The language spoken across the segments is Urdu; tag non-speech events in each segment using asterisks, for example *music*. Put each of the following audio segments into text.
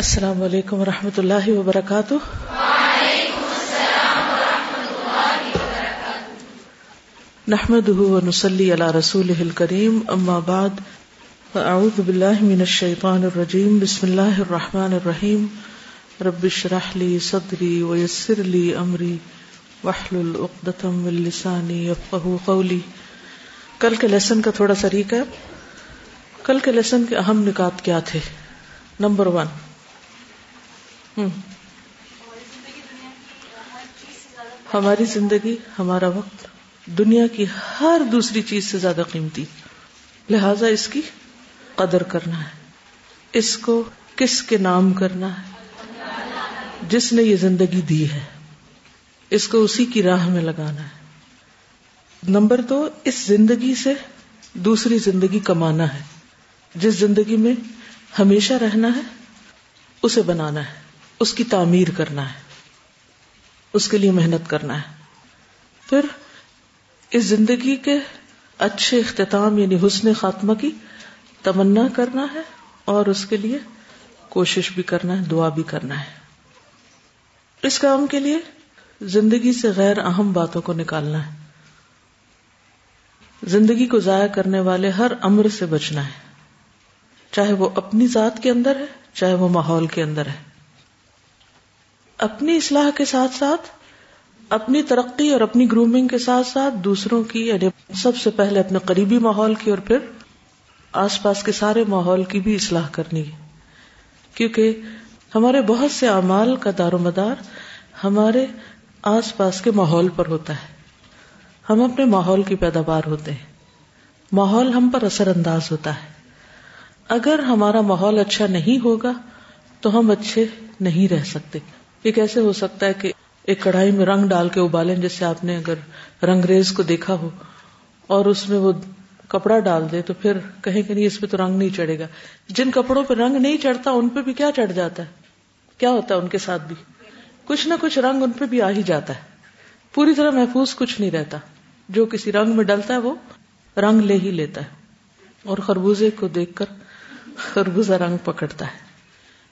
السلام علیکم و رحمۃ اللہ وبرکاتہ۔ نحمد نسلی اللہ رسول کریم اما بعد، فاعوذ باللہ من الشیطان الرجیم، بسم اللہ الرحمن الرحیم۔ رب اشرح لی صدری ویسر لی امری، واحلل عقدۃ من لسانی یفقهوا قولی۔ کل کے لیسن کا تھوڑا سا ریکیپ۔ کل کے لیسن کے اہم نکات کیا تھے؟ Number one. ہماری زندگی ہمارا وقت دنیا کی ہر دوسری چیز سے زیادہ قیمتی۔ لہذا اس کی قدر کرنا ہے۔ اس کو کس کے نام کرنا ہے؟ جس نے یہ زندگی دی ہے۔ اس کو اسی کی راہ میں لگانا ہے۔ نمبر دو اس زندگی سے دوسری زندگی کمانا ہے۔ جس زندگی میں ہمیشہ رہنا ہے اسے بنانا ہے۔ اس کی تعمیر کرنا ہے، اس کے لیے محنت کرنا ہے۔ پھر اس زندگی کے اچھے اختتام یعنی حسن خاتمہ کی تمنا کرنا ہے اور اس کے لیے کوشش بھی کرنا ہے، دعا بھی کرنا ہے۔ اس کام کے لیے زندگی سے غیر اہم باتوں کو نکالنا ہے۔ زندگی کو ضائع کرنے والے ہر امر سے بچنا ہے۔ چاہے وہ اپنی ذات کے اندر ہے، چاہے وہ ماحول کے اندر ہے۔ اپنی اصلاح کے ساتھ ساتھ اپنی ترقی اور اپنی گرومنگ کے ساتھ ساتھ دوسروں کی یعنی سب سے پہلے اپنے قریبی ماحول کی اور پھر آس پاس کے سارے ماحول کی بھی اصلاح کرنی ہے۔ کیونکہ ہمارے بہت سے اعمال کا دار و مدار ہمارے آس پاس کے ماحول پر ہوتا ہے۔ ہم اپنے ماحول کی پیداوار ہوتے ہیں۔ ماحول ہم پر اثر انداز ہوتا ہے۔ اگر ہمارا ماحول اچھا نہیں ہوگا تو ہم اچھے نہیں رہ سکتے۔ یہ کیسے ہو سکتا ہے کہ ایک کڑھائی میں رنگ ڈال کے ابالیں جیسے آپ نے اگر رنگ ریز کو دیکھا ہو اور اس میں وہ کپڑا ڈال دے تو پھر کہیں کہ نہیں اس پہ تو رنگ نہیں چڑھے گا۔ جن کپڑوں پہ رنگ نہیں چڑھتا ان پہ بھی کیا چڑھ جاتا ہے؟ کیا ہوتا ہے ان کے ساتھ بھی؟ کچھ نہ کچھ رنگ ان پہ بھی آ ہی جاتا ہے۔ پوری طرح محفوظ کچھ نہیں رہتا۔ جو کسی رنگ میں ڈلتا ہے وہ رنگ لے ہی لیتا ہے۔ اور خربوزے کو دیکھ کر خربوزہ رنگ پکڑتا ہے۔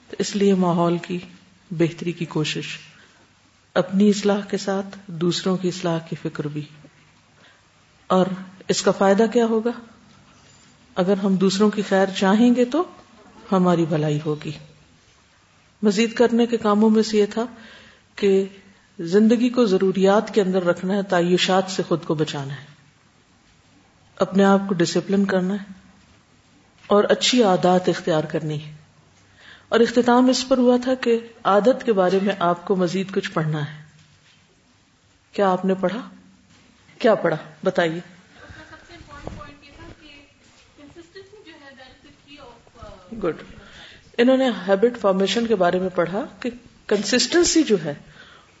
تو اس لیے ماحول کی بہتری کی کوشش، اپنی اصلاح کے ساتھ دوسروں کی اصلاح کی فکر بھی۔ اور اس کا فائدہ کیا ہوگا؟ اگر ہم دوسروں کی خیر چاہیں گے تو ہماری بھلائی ہوگی۔ مزید کرنے کے کاموں میں سے یہ تھا کہ زندگی کو ضروریات کے اندر رکھنا ہے، تعیشات سے خود کو بچانا ہے۔ اپنے آپ کو ڈسپلن کرنا ہے اور اچھی عادات اختیار کرنی ہے۔ اور اختتام اس پر ہوا تھا کہ عادت کے بارے میں آپ کو مزید کچھ پڑھنا ہے۔ کیا آپ نے پڑھا؟ کیا پڑھا؟ بتائیے۔ گڈ انہوں نے ہیبٹ فارمیشن کے بارے میں پڑھا کہ کنسٹنسی جو ہے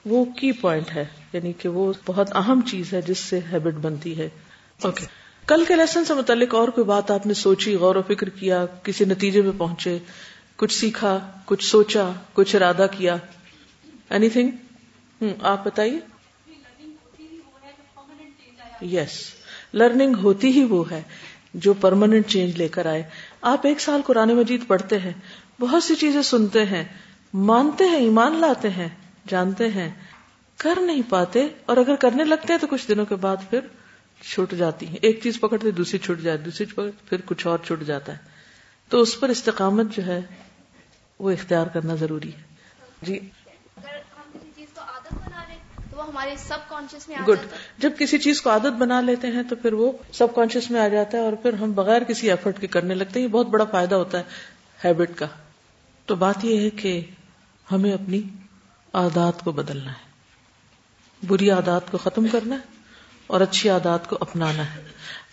وہ کی پوائنٹ ہے یعنی کہ وہ بہت اہم چیز ہے جس سے ہیبٹ بنتی ہے۔ اوکے کل کے لیسن سے متعلق اور کوئی بات آپ نے سوچی، غور و فکر کیا، کسی نتیجے میں پہنچے؟ کچھ سیکھا، کچھ سوچا، کچھ ارادہ کیا۔ اینی تھنگ آپ بتائیے۔ یس لرننگ ہوتی ہی وہ ہے جو پرماننٹ چینج لے کر آئے۔ آپ ایک سال قرآن مجید پڑھتے ہیں، بہت سی چیزیں سنتے ہیں، مانتے ہیں، ایمان لاتے ہیں، جانتے ہیں۔ کر نہیں پاتے اور اگر کرنے لگتے ہیں تو کچھ دنوں کے بعد پھر چھوٹ جاتی ہے ایک چیز پکڑتے، دوسری چھوٹ جاتی دوسری پکڑ، پھر کچھ اور چھوٹ جاتا ہے۔ تو اس پر استقامت جو ہے وہ اختیار کرنا ضروری ہے۔ جی۔ ہمارے سب کانشیس میں گڈ جب کسی چیز کو عادت بنا لیتے ہیں تو پھر وہ سب کانشیس میں آ جاتا ہے اور پھر ہم بغیر کسی ایفرٹ کے کرنے لگتے ہیں۔ یہ بہت بڑا فائدہ ہوتا ہے ہیبٹ کا۔ تو بات یہ ہے کہ ہمیں اپنی عادات کو بدلنا ہے۔ بری عادات کو ختم کرنا ہے اور اچھی عادات کو اپنانا ہے۔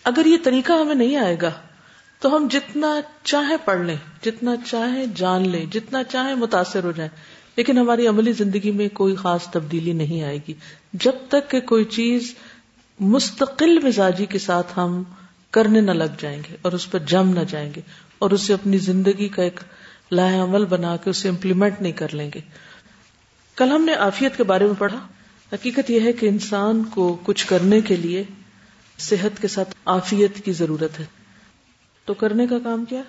اگر یہ طریقہ ہمیں نہیں آئے گا تو ہم جتنا چاہے پڑھ لیں، جتنا چاہے جان لیں، جتنا چاہے متاثر ہو جائیں۔ لیکن ہماری عملی زندگی میں کوئی خاص تبدیلی نہیں آئے گی۔ جب تک کہ کوئی چیز مستقل مزاجی کے ساتھ ہم کرنے نہ لگ جائیں گے اور اس پر جم نہ جائیں گے اور اسے اپنی زندگی کا ایک لاہ عمل بنا کے اسے امپلیمنٹ نہیں کر لیں گے۔ کل ہم نے آفیت کے بارے میں پڑھا۔ حقیقت یہ ہے کہ انسان کو کچھ کرنے کے لیے صحت کے ساتھ آفیت کی ضرورت ہے۔ تو کرنے کا کام کیا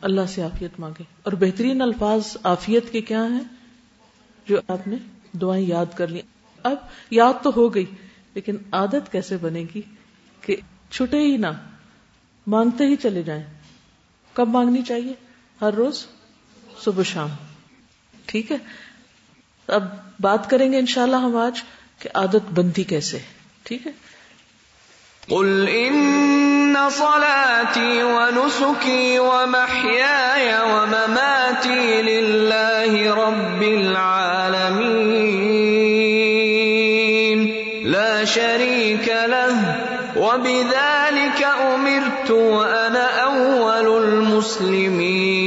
اللہ سے آفیت مانگے۔ اور بہترین الفاظ آفیت کے کیا ہیں؟ جو آپ نے دعائیں یاد کر لی اب یاد تو ہو گئی، لیکن عادت کیسے بنے گی کہ چھٹے ہی نہ، مانگتے ہی چلے جائیں۔ کب مانگنی چاہیے؟ ہر روز صبح شام۔ ٹھیک ہے؟ اب بات کریں گے انشاءاللہ ہم آج کہ عادت بنتی کیسے ٹھیک ہے؟ قل ان صلاتي ونسكي ومحياي ومماتي لله رب العالمين. لا شريك له، وبذلك امرت وانا اول المسلمين.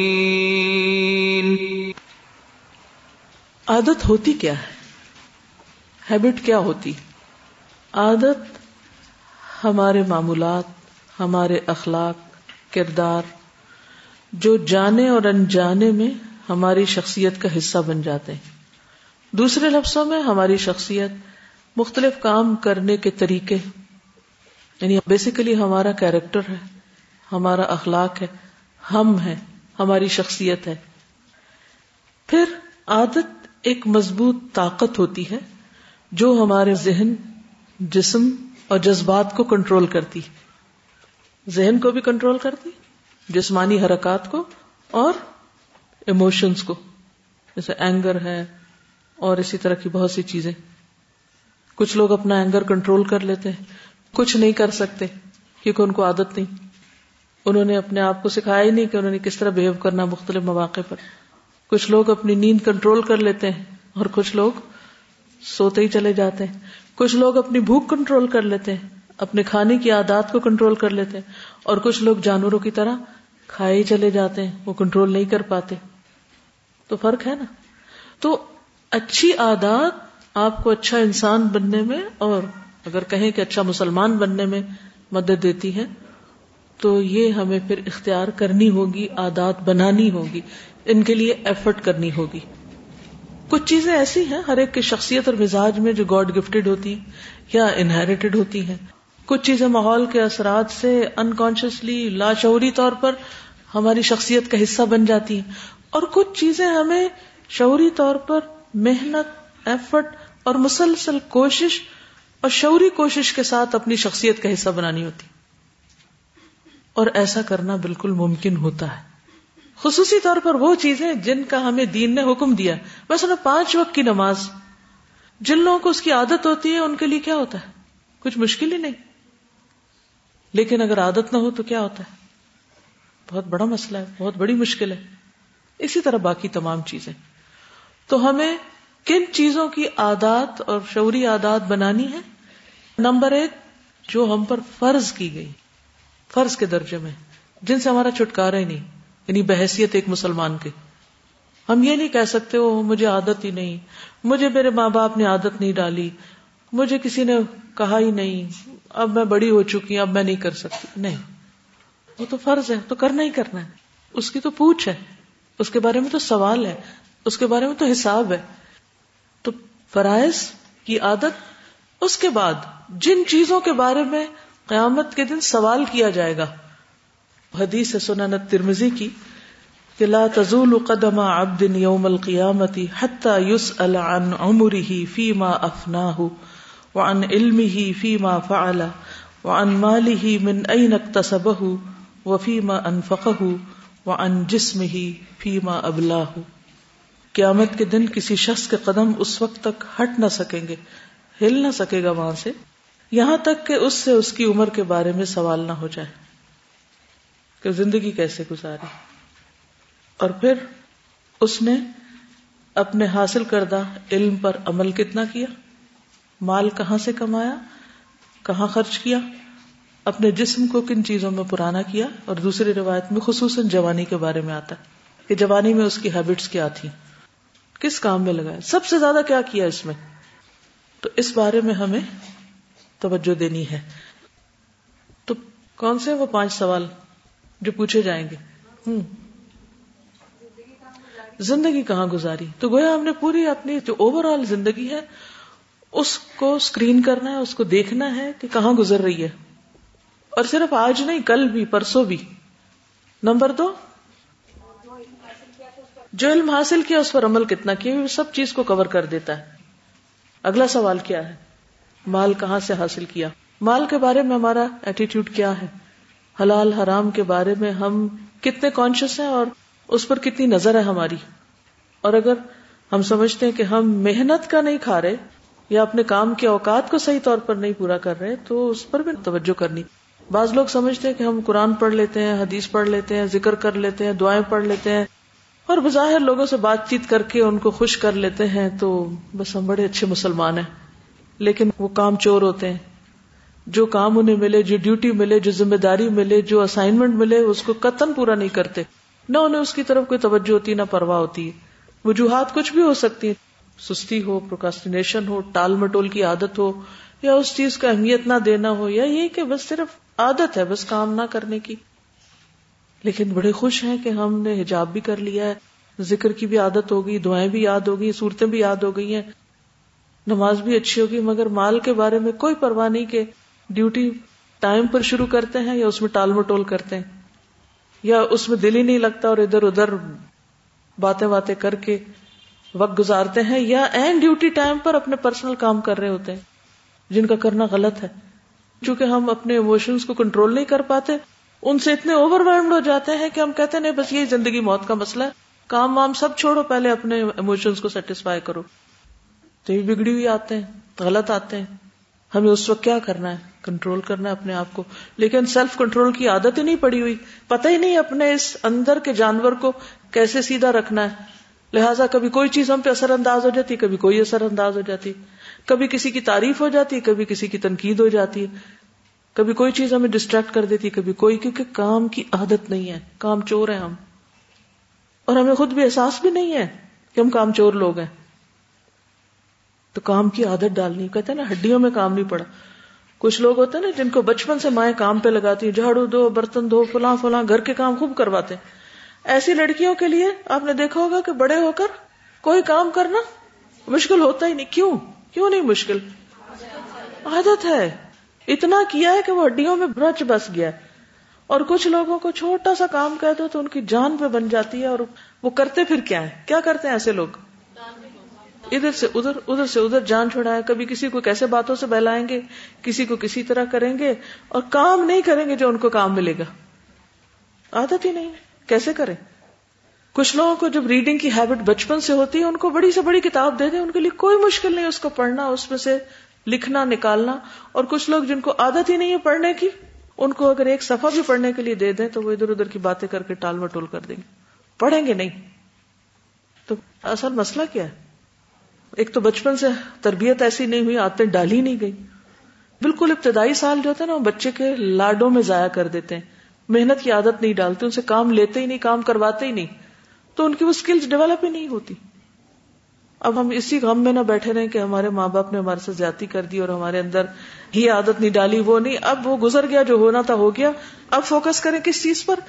عادت ہوتی کیا ہے؟ ہیبٹ کیا ہوتی؟ عادت ہمارے معمولات، ہمارے اخلاق، کردار، جو جانے اور انجانے میں ہماری شخصیت کا حصہ بن جاتے ہیں۔ دوسرے لفظوں میں ہماری شخصیت مختلف کام کرنے کے طریقے یعنی بیسیکلی ہمارا کیریکٹر ہے، ہمارا اخلاق ہے، ہم ہیں، ہماری شخصیت ہے۔ پھر عادت ایک مضبوط طاقت ہوتی ہے جو ہمارے ذہن، جسم اور جذبات کو کنٹرول کرتی۔ ذہن کو بھی کنٹرول کرتی، جسمانی حرکات کو اور ایموشنس کو۔ جیسے اینگر ہے اور اسی طرح کی بہت سی چیزیں۔ کچھ لوگ اپنا اینگر کنٹرول کر لیتے ہیں، کچھ نہیں کر سکتے کیونکہ ان کو عادت نہیں۔ انہوں نے اپنے آپ کو سکھایا ہی نہیں کہ انہوں نے کس طرح بہیو کرنا مختلف مواقع پر۔ کچھ لوگ اپنی نیند کنٹرول کر لیتے ہیں اور کچھ لوگ سوتے ہی چلے جاتے ہیں۔ کچھ لوگ اپنی بھوک کنٹرول کر لیتے ہیں، اپنے کھانے کی عادات کو کنٹرول کر لیتے ہیں، اور کچھ لوگ جانوروں کی طرح کھائے ہی چلے جاتے ہیں، وہ کنٹرول نہیں کر پاتے۔ تو فرق ہے نا؟ تو اچھی عادات آپ کو اچھا انسان بننے میں، اور اگر کہیں کہ اچھا مسلمان بننے میں مدد دیتی ہے، تو یہ ہمیں پھر اختیار کرنی ہوگی، عادات بنانی ہوگی، ان کے لیے ایفرٹ کرنی ہوگی۔ کچھ چیزیں ایسی ہیں، ہر ایک کی شخصیت اور مزاج میں جو گاڈ گفٹیڈ ہوتی ہیں یا انہیریٹڈ ہوتی ہیں۔ کچھ چیزیں ماحول کے اثرات سے انکانشیسلی لاشعوری طور پر ہماری شخصیت کا حصہ بن جاتی ہیں۔ اور کچھ چیزیں ہمیں شعوری طور پر محنت ایفرٹ اور مسلسل کوشش اور شعوری کوشش کے ساتھ اپنی شخصیت کا حصہ بنانی ہوتی۔ اور ایسا کرنا بالکل ممکن ہوتا ہے۔ خصوصی طور پر وہ چیزیں جن کا ہمیں دین نے حکم دیا۔ بس انہیں پانچ وقت کی نماز۔ جن لوگوں کو اس کی عادت ہوتی ہے، ان کے لیے کیا ہوتا ہے؟ کچھ مشکل ہی نہیں۔ لیکن اگر عادت نہ ہو تو کیا ہوتا ہے؟ بہت بڑا مسئلہ ہے، بہت بڑی مشکل ہے۔ اسی طرح باقی تمام چیزیں۔ تو ہمیں کن چیزوں کی عادات اور شعوری عادات بنانی ہے؟ نمبر ایک، جو ہم پر فرض کی گئی۔ فرض کے درجے میں، جن سے ہمارا چھٹکارا ہی نہیں۔ یعنی بحثیت ایک مسلمان کے۔ ہم یہ نہیں کہہ سکتے وہ مجھے عادت ہی نہیں، مجھے میرے ماں باپ نے عادت نہیں ڈالی، مجھے کسی نے کہا ہی نہیں، اب میں بڑی ہو چکی اب میں نہیں کر سکتی۔ نہیں، وہ تو فرض ہے، تو کرنا ہی کرنا ہے۔ اس کی تو پوچھ ہے، اس کے بارے میں تو سوال ہے، اس کے بارے میں تو حساب ہے۔ تو فرائض کی عادت، اس کے بعد جن چیزوں کے بارے میں قیامت کے دن سوال کیا جائے گا۔ حدیث سنن ترمزی کی کہ لا تزول قدم عبد يوم القيامة حتى يسأل عن عمره فيما أفناه وعن علمه فيما فعل وعن ماله من أين اكتسبه وفيما أنفقه وعن جسمه فيما أبلاه قیامت کے دن کسی شخص کے قدم اس وقت تک ہٹ نہ سکیں گے، ہل نہ سکے گا وہاں سے، یہاں تک کہ اس سے اس کی عمر کے بارے میں سوال نہ ہو جائے۔ کہ زندگی کیسے گزاری؟ اور پھر اس نے اپنے حاصل کردہ علم پر عمل کتنا کیا؟ مال کہاں سے کمایا؟ کہاں خرچ کیا؟ اپنے جسم کو کن چیزوں میں پرانا کیا؟ اور دوسری روایت میں خصوصاً جوانی کے بارے میں آتا ہے کہ جوانی میں اس کی ہیبٹس کیا تھی کس کام میں لگایا؟ سب سے زیادہ کیا کیا اس میں؟ تو اس بارے میں ہمیں توجہ دینی ہے۔ تو کون سے وہ پانچ سوال جو پوچھے جائیں گے۔ ہوں۔ زندگی کہاں گزاری؟ تو گویا ہم نے پوری اپنی جو اوور آل زندگی ہے، اس کو اسکرین کرنا ہے، اس کو دیکھنا ہے کہ کہاں گزر رہی ہے۔ اور صرف آج نہیں، کل بھی، پرسوں بھی۔ نمبر دو، جو علم حاصل کیا، اس پر عمل کتنا کیا وہ سب چیز کو کور کر دیتا ہے۔ اگلا سوال کیا ہے؟ مال کہاں سے حاصل کیا؟ مال کے بارے میں ہمارا ایٹیٹیوڈ کیا ہے؟ حلال حرام کے بارے میں ہم کتنے کانشیس ہیں اور اس پر کتنی نظر ہے ہماری۔ اور اگر ہم سمجھتے ہیں کہ ہم محنت کا نہیں کھا رہے یا اپنے کام کے اوقات کو صحیح طور پر نہیں پورا کر رہے تو اس پر بھی توجہ کرنی۔ بعض لوگ سمجھتے ہیں کہ ہم قرآن پڑھ لیتے ہیں، حدیث پڑھ لیتے ہیں، ذکر کر لیتے ہیں، دعائیں پڑھ لیتے ہیں اور بظاہر لوگوں سے بات چیت کر کے ان کو خوش کر لیتے ہیں تو بس ہم بڑے اچھے مسلمان ہیں، لیکن وہ کام چور ہوتے ہیں۔ جو کام انہیں ملے، جو ڈیوٹی ملے، جو ذمہ داری ملے، جو اسائنمنٹ ملے، اس کو قطن پورا نہیں کرتے۔ نہ انہیں اس کی طرف کوئی توجہ ہوتی، نہ پرواہ ہوتی۔ ہے وجوہات کچھ بھی ہو سکتی۔ ہیں سستی ہو پروکاسٹینیشن ہو، ٹال مٹول کی عادت ہو، یا اس چیز کو اہمیت نہ دینا ہو، یا یہ کہ بس صرف عادت ہے، بس کام نہ کرنے کی۔ لیکن بڑے خوش ہیں کہ ہم نے حجاب بھی کر لیا ہے۔ ذکر کی بھی عادت ہو گئی، دعائیں بھی یاد ہو گئی، صورتیں بھی یاد ہو گئی ہیں۔ نماز بھی اچھی ہوگی، مگر مال کے بارے میں کوئی پرواہ نہیں کہ ڈیوٹی ٹائم پر شروع کرتے ہیں یا اس میں ٹال مٹول کرتے ہیں یا اس میں دل ہی نہیں لگتا اور ادھر ادھر باتیں باتیں کر کے وقت گزارتے ہیں یا این ڈیوٹی ٹائم پر اپنے پرسنل کام کر رہے ہوتے ہیں جن کا کرنا غلط ہے چونکہ ہم اپنے ایموشنس کو کنٹرول نہیں کر پاتے، ان سے اتنے اوور ویلڈ ہو جاتے ہیں کہ ہم کہتے ہیں، نہیں، بس یہی زندگی موت کا مسئلہ ہے۔ کام وام سب چھوڑو، پہلے اپنے ایموشنس کو سیٹسفائی کرو۔ تو یہ بگڑی ہوئی آتے ہیں، غلط آتے ہیں۔ ہمیں اس وقت کیا کرنا ہے؟ کنٹرول کرنا ہے اپنے آپ کو۔ لیکن سیلف کنٹرول کی عادت ہی نہیں پڑی ہوئی۔ پتہ ہی نہیں اپنے اس اندر کے جانور کو کیسے سیدھا رکھنا ہے۔ لہٰذا کبھی کوئی چیز ہم پہ اثر انداز ہو جاتی، کبھی کوئی اثر انداز ہو جاتی۔ کبھی کسی کی تعریف ہو جاتی، کبھی کسی کی تنقید ہو جاتی۔ کبھی کوئی چیز ہمیں ڈسٹریکٹ کر دیتی، کبھی کوئی، کیونکہ کام کی عادت نہیں ہے۔ کام چور ہے ہم۔ اور ہمیں خود بھی احساس بھی نہیں ہے کہ ہم کام چور لوگ ہیں۔ تو کام کی عادت ڈالنی۔ کہتے ہیں نا، ہڈیوں میں کام نہیں پڑا۔ کچھ لوگ ہوتے ہیں نا، جن کو بچپن سے مائیں کام پہ لگاتی ہیں، جھاڑو دو، برتن دو، فلاں فلاں، گھر کے کام خوب کرواتے ہیں۔ ایسی لڑکیوں کے لیے آپ نے دیکھا ہوگا کہ بڑے ہو کر کوئی کام کرنا مشکل ہوتا ہی نہیں۔ کیوں؟ کیوں نہیں مشکل؟ عادت ہے۔ اتنا کیا ہے کہ وہ ہڈیوں میں برچ بس گیا اور کچھ لوگوں کو چھوٹا سا کام کہہ دو تو ان کی جان پہ بن جاتی ہے اور وہ کرتے پھر کیا ہے کیا کرتے ہیں ایسے لوگ؟ ادھر سے ادھر ادھر سے ادھر جان چھوڑائے کبھی کسی کو کیسے باتوں سے بہلائیں گے؟ کسی کو کسی طرح کریں گے؟ اور کام نہیں کریں گے جو ان کو کام ملے گا۔ عادت ہی نہیں۔ کیسے کریں؟ کچھ لوگوں کو جب ریڈنگ کی ہیبٹ بچپن سے ہوتی ہے، ان کو بڑی سے بڑی کتاب دے دیں۔ ان کے لیے کوئی مشکل نہیں اس کو پڑھنا، اس میں سے لکھنا، نکالنا۔ اور کچھ لوگ جن کو عادت ہی نہیں ہے پڑھنے کی، ان کو اگر ایک صفحہ بھی پڑھنے کے لیے دے دیں، تو وہ ادھر ادھر کی باتیں کر کے ٹال مٹول کر دیں گے۔ پڑھیں گے نہیں۔ تو اصل مسئلہ کیا ہے؟ ایک تو بچپن سے تربیت ایسی نہیں ہوئی آتے ڈالی نہیں گئی۔ بالکل ابتدائی سال جو ہوتے ہیں نا، وہ بچے کے لاڈوں میں ضائع کر دیتے ہیں۔ محنت کی عادت نہیں ڈالتے، ان سے کام لیتے ہی نہیں، کام کرواتے ہی نہیں۔ تو ان کی وہ اسکلز ڈیولپ ہی نہیں ہوتی۔ اب ہم اسی غم میں نہ بیٹھے رہے کہ ہمارے ماں باپ نے ہمارے سے زیادتی کر دی اور ہمارے اندر ہی عادت نہیں ڈالی، وہ نہیں۔ اب وہ گزر گیا، جو ہونا تھا ہو گیا۔ اب فوکس کریں کس چیز پر؟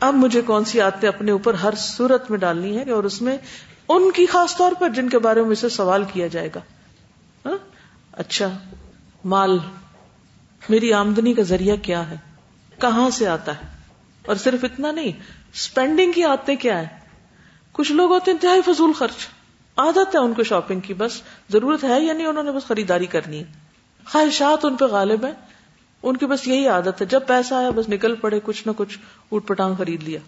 اب مجھے کون سی عادتیں اپنے اوپر ہر صورت میں ڈالنی ہے اور اس میں ان کی خاص طور پر جن کے بارے میں اسے سوال کیا جائے گا۔ ہاں؟ اچھا مال، میری آمدنی کا ذریعہ کیا ہے؟ کہاں سے آتا ہے؟ اور صرف اتنا نہیں اسپینڈنگ کی عادتیں کیا ہے کچھ لوگ ہوتے ہیں انتہائی فضول خرچ۔ عادت ہے ان کو شاپنگ کی، بس ضرورت ہے یا نہیں، انہوں نے بس خریداری کرنی ہے۔ خواہشات ان پہ غالب ہے ان کی بس یہی عادت ہے، جب پیسہ آیا، بس نکل پڑے، کچھ نہ کچھ اوٹ پٹانگ خرید لیا۔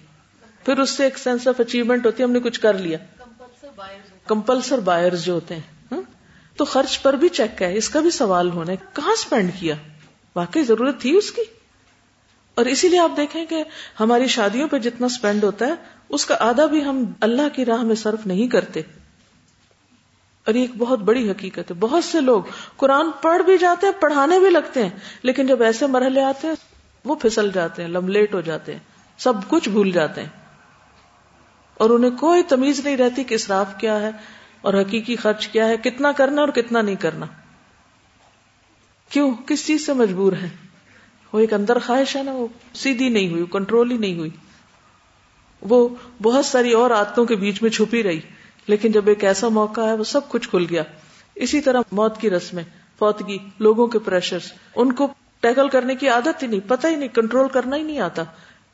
پھر اس سے ایک سینس آف اچیومنٹ ہوتی ہے، ہم نے کچھ کر لیا۔ کمپلسر بائر جو ہوتے ہیں ہاں؟ تو خرچ پر بھی چیک ہے، اس کا بھی سوال ہونا ہے، کہاں اسپینڈ کیا؟ واقعی ضرورت تھی اس کی؟ اور اسی لیے آپ دیکھیں کہ ہماری شادیوں پہ جتنا اسپینڈ ہوتا ہے، اس کا آدھا بھی ہم اللہ کی راہ میں صرف نہیں کرتے۔ اور یہ ایک بہت بڑی حقیقت ہے۔ بہت سے لوگ قرآن پڑھ بھی جاتے ہیں، پڑھانے بھی لگتے ہیں، لیکن جب ایسے مرحلے آتے ہیں، وہ پھسل جاتے ہیں لملیٹ ہو جاتے ہیں، سب کچھ بھول جاتے ہیں۔ اور انہیں کوئی تمیز نہیں رہتی کہ اسراف کیا ہے اور حقیقی خرچ کیا ہے، کتنا کرنا اور کتنا نہیں کرنا۔ کیوں؟ کس چیز سے مجبور ہے وہ ایک اندر خواہش ہے نا، وہ سیدھی نہیں ہوئی کنٹرول ہی نہیں ہوئی۔ وہ بہت ساری اور آدتوں کے بیچ میں چھپی رہی، لیکن جب ایک ایسا موقع ہے وہ سب کچھ کھل گیا۔ اسی طرح موت کی رسمیں فوتگی، لوگوں کے پریشر ان کو ٹیکل کرنے کی عادت ہی نہیں، پتہ ہی نہیں کنٹرول کرنا ہی نہیں آتا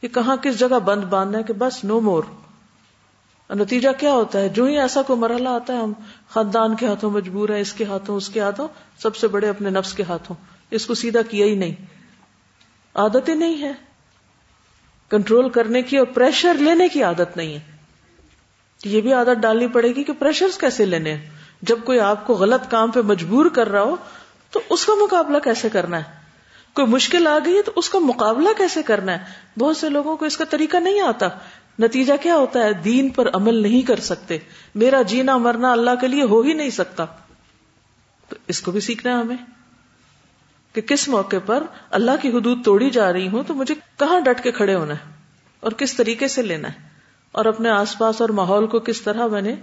کہ کہاں کس جگہ بند باندھنا ہے کہ بس نو مور اور نتیجہ کیا ہوتا ہے؟ جو ہی ایسا کوئی مرحلہ آتا ہے، ہم خاندان کے ہاتھوں مجبور ہیں، اس کے ہاتھوں، اس کے ہاتھوں، سب سے بڑے اپنے نفس کے ہاتھوں۔ اس کو سیدھا کیا ہی نہیں۔ عادت ہی نہیں ہے کنٹرول کرنے کی اور پریشر لینے کی عادت نہیں ہے۔ یہ بھی عادت ڈالنی پڑے گی کہ پریشر کیسے لینے ہیں؟ جب کوئی آپ کو غلط کام پہ مجبور کر رہا ہو، تو اس کا مقابلہ کیسے کرنا ہے؟ کوئی مشکل آ گئی ہے، تو اس کا مقابلہ کیسے کرنا ہے؟ بہت سے لوگوں کو اس کا طریقہ نہیں آتا۔ نتیجہ کیا ہوتا ہے؟ دین پر عمل نہیں کر سکتے۔ میرا جینا مرنا اللہ کے لیے ہو ہی نہیں سکتا۔ تو اس کو بھی سیکھنا ہے ہمیں۔ کہ کس موقع پر اللہ کی حدود توڑی جا رہی ہوں تو مجھے کہاں ڈٹ کے کھڑے ہونا ہے؟ اور کس طریقے سے لینا ہے؟ اور اپنے آس پاس اور ماحول کو کس طرح میں نے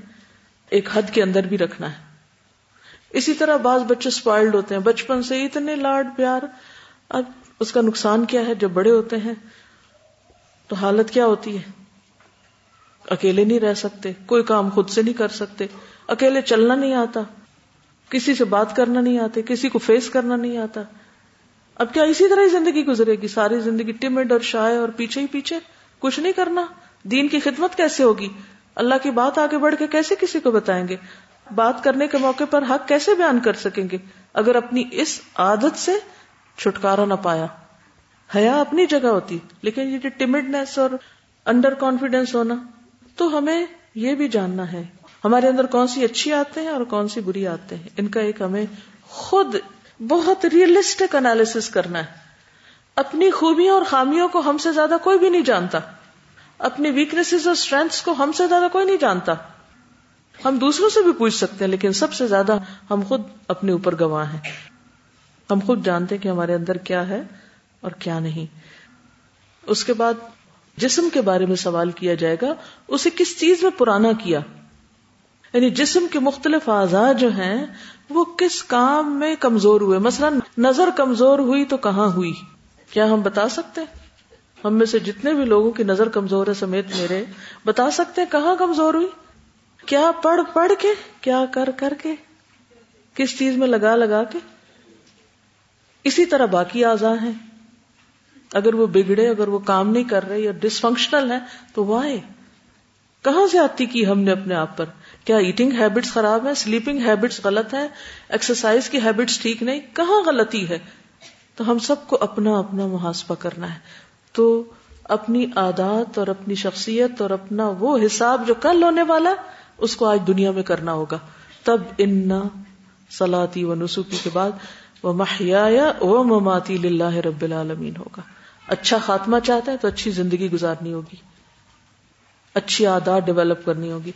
ایک حد کے اندر بھی رکھنا ہے۔ اسی طرح بعض بچے اسپائلڈ ہوتے ہیں۔ بچپن سے اتنے لاڈ پیار۔ اب اس کا نقصان کیا ہے؟ جب بڑے ہوتے ہیں تو حالت کیا ہوتی ہے؟ اکیلے نہیں رہ سکتے، کوئی کام خود سے نہیں کر سکتے، اکیلے چلنا نہیں آتا، کسی سے بات کرنا نہیں آتے، کسی کو فیس کرنا نہیں آتا۔ اب کیا اسی طرح ہی زندگی گزرے گی؟ ساری زندگی ٹمڈ اور شائع اور پیچھے ہی پیچھے؟ کچھ نہیں کرنا۔ دین کی خدمت کیسے ہوگی؟ اللہ کی بات آگے بڑھ کے کیسے کسی کو بتائیں گے؟ بات کرنے کے موقع پر حق کیسے بیان کر سکیں گے؟ اگر اپنی اس عادت سے چھٹکارا نہ پایا۔ حیا اپنی جگہ ہوتی، لیکن یہ جو ٹمڈنیس اور انڈر کانفیڈینس ہونا تو ہمیں یہ بھی جاننا ہے، ہمارے اندر کون سی اچھی آتے ہیں اور کون سی بری آتے ہیں۔ ان کا ایک ہمیں خود بہت ریئلسٹک انالیس کرنا ہے۔ اپنی خوبیوں اور خامیوں کو ہم سے زیادہ کوئی بھی نہیں جانتا۔ اپنی ویکنیس اور اسٹرینگس کو ہم سے زیادہ کوئی نہیں جانتا۔ ہم دوسروں سے بھی پوچھ سکتے ہیں، لیکن سب سے زیادہ ہم خود اپنے اوپر گواہ ہیں۔ ہم خود جانتے کہ ہمارے اندر کیا ہے اور کیا نہیں۔ اس کے بعد جسم کے بارے میں سوال کیا جائے گا، اسے کس چیز میں پرانا کیا؟ یعنی جسم کے مختلف اعضاء جو ہیں، وہ کس کام میں کمزور ہوئے؟ مثلا نظر کمزور ہوئی تو کہاں ہوئی؟ کیا ہم بتا سکتے؟ ہم میں سے جتنے بھی لوگوں کی نظر کمزور ہے سمیت میرے، بتا سکتے کہاں کمزور ہوئی؟ کیا پڑھ پڑھ کے؟ کیا کر کر کے؟ کس چیز میں لگا لگا کے؟ اسی طرح باقی آزا ہیں۔ اگر وہ بگڑے، اگر وہ کام نہیں کر رہے یا ڈسفنکشنل ہے تو وہ آئے کہاں سے آتی کی ہم نے اپنے آپ پر؟ کیا ایٹنگ ہیبٹس خراب ہے سلیپنگ ہیبٹس غلط ہے ایکسرسائز کی ہیبٹس ٹھیک نہیں؟ کہاں غلطی ہے؟ تو ہم سب کو اپنا اپنا محاسبہ کرنا ہے۔ تو اپنی عادات اور اپنی شخصیت اور اپنا وہ حساب جو کل ہونے والا، اس کو آج دنیا میں کرنا ہوگا۔ تب ان سلاتی و نسوکی کے بعد وہ محیا و مماتی لاہ رب العالمین ہوگا۔ اچھا خاتمہ چاہتا ہے تو اچھی زندگی گزارنی ہوگی۔ اچھی عادات ڈیولپ کرنی ہوگی۔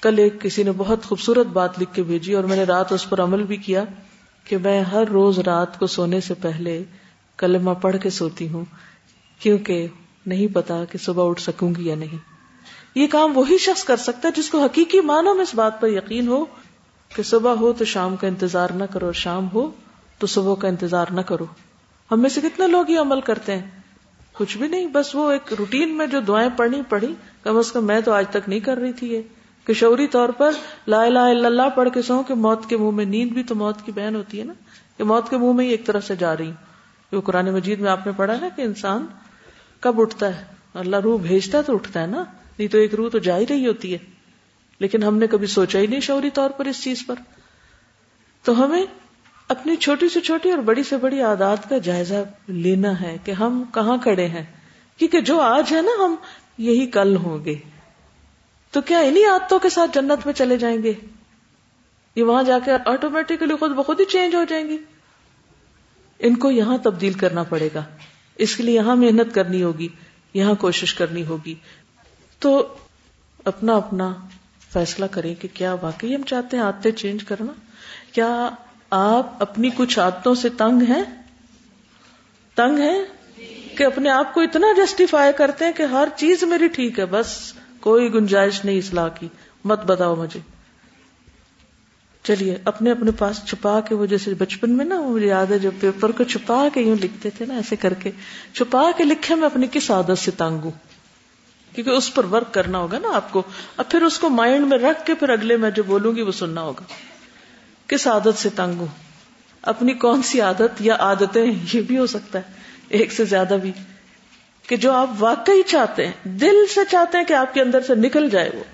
کل ایک کسی نے بہت خوبصورت بات لکھ کے بھیجی اور میں نے رات اس پر عمل بھی کیا کہ میں ہر روز رات کو سونے سے پہلے کلمہ پڑھ کے سوتی ہوں، کیونکہ نہیں پتا کہ صبح اٹھ سکوں گی یا نہیں۔ یہ کام وہی شخص کر سکتا ہے جس کو حقیقی معنوں میں اس بات پر یقین ہو کہ صبح ہو تو شام کا انتظار نہ کرو اور شام ہو تو صبح کا انتظار نہ کرو۔ ہم میں سے کتنے لوگ یہ عمل کرتے ہیں؟ کچھ بھی نہیں، بس وہ ایک روٹین میں جو دعائیں پڑھنی پڑھی، کم از کم میں تو آج تک نہیں کر رہی تھی یہ۔ کہ شعوری طور پر لا الہ الا اللہ پڑھ کے سو کہ موت کے منہ میں نیند بھی تو موت کی بہن ہوتی ہے نا، کہ موت کے منہ میں ہی ایک طرح سے جا رہی۔ ہوں قرآن مجید میں آپ نے پڑھا نا کہ انسان کب اٹھتا ہے؟ اللہ روح بھیجتا تو اٹھتا ہے نا، نہیں تو ایک روح تو جا ہی رہی ہوتی ہے۔ لیکن ہم نے کبھی سوچا ہی نہیں شوری طور پر اس چیز پر۔ تو ہمیں اپنی چھوٹی سے چھوٹی اور بڑی سے بڑی عادات کا جائزہ لینا ہے کہ ہم کہاں کھڑے ہیں۔ کیونکہ جو آج ہے نا، ہم یہی کل ہوں گے۔ تو کیا انہیں عادتوں کے ساتھ جنت میں چلے جائیں گے؟ یہ وہاں جا کے آٹومیٹکلی خود بخود ہی چینج ہو جائیں گے ان کو یہاں تبدیل کرنا پڑے گا۔ اس کے لیے یہاں محنت کرنی ہوگی، یہاں کوشش کرنی ہوگی۔ تو اپنا اپنا فیصلہ کریں کہ کیا واقعی ہم چاہتے ہیں عادتیں چینج کرنا۔ کیا آپ اپنی کچھ عادتوں سے تنگ ہیں؟ تنگ ہیں؟ کہ اپنے آپ کو اتنا جسٹیفائی کرتے ہیں کہ ہر چیز میری ٹھیک ہے، بس کوئی گنجائش نہیں اصلاح کی۔ مت بتاؤ مجھے۔ چلیے، اپنے اپنے پاس چھپا کے وہ جیسے بچپن میں نا مجھے یاد ہے، جب پیپر کو چھپا کے یوں لکھتے تھے نا، ایسے کر کے۔ چھپا کے لکھے میں اپنی کس عادت سے تنگ ہوں؟ کیونکہ اس پر ورک کرنا ہوگا نا آپ کو۔ اب پھر اس کو مائنڈ میں رکھ کے پھر اگلے میں جو بولوں گی وہ سننا ہوگا۔ کس عادت سے تنگ ہوں اپنی کون سی عادت یا عادتیں؟ یہ بھی ہو سکتا ہے، ایک سے زیادہ بھی۔ کہ جو آپ واقعی چاہتے ہیں، دل سے چاہتے ہیں کہ آپ کے اندر سے نکل جائے وہ۔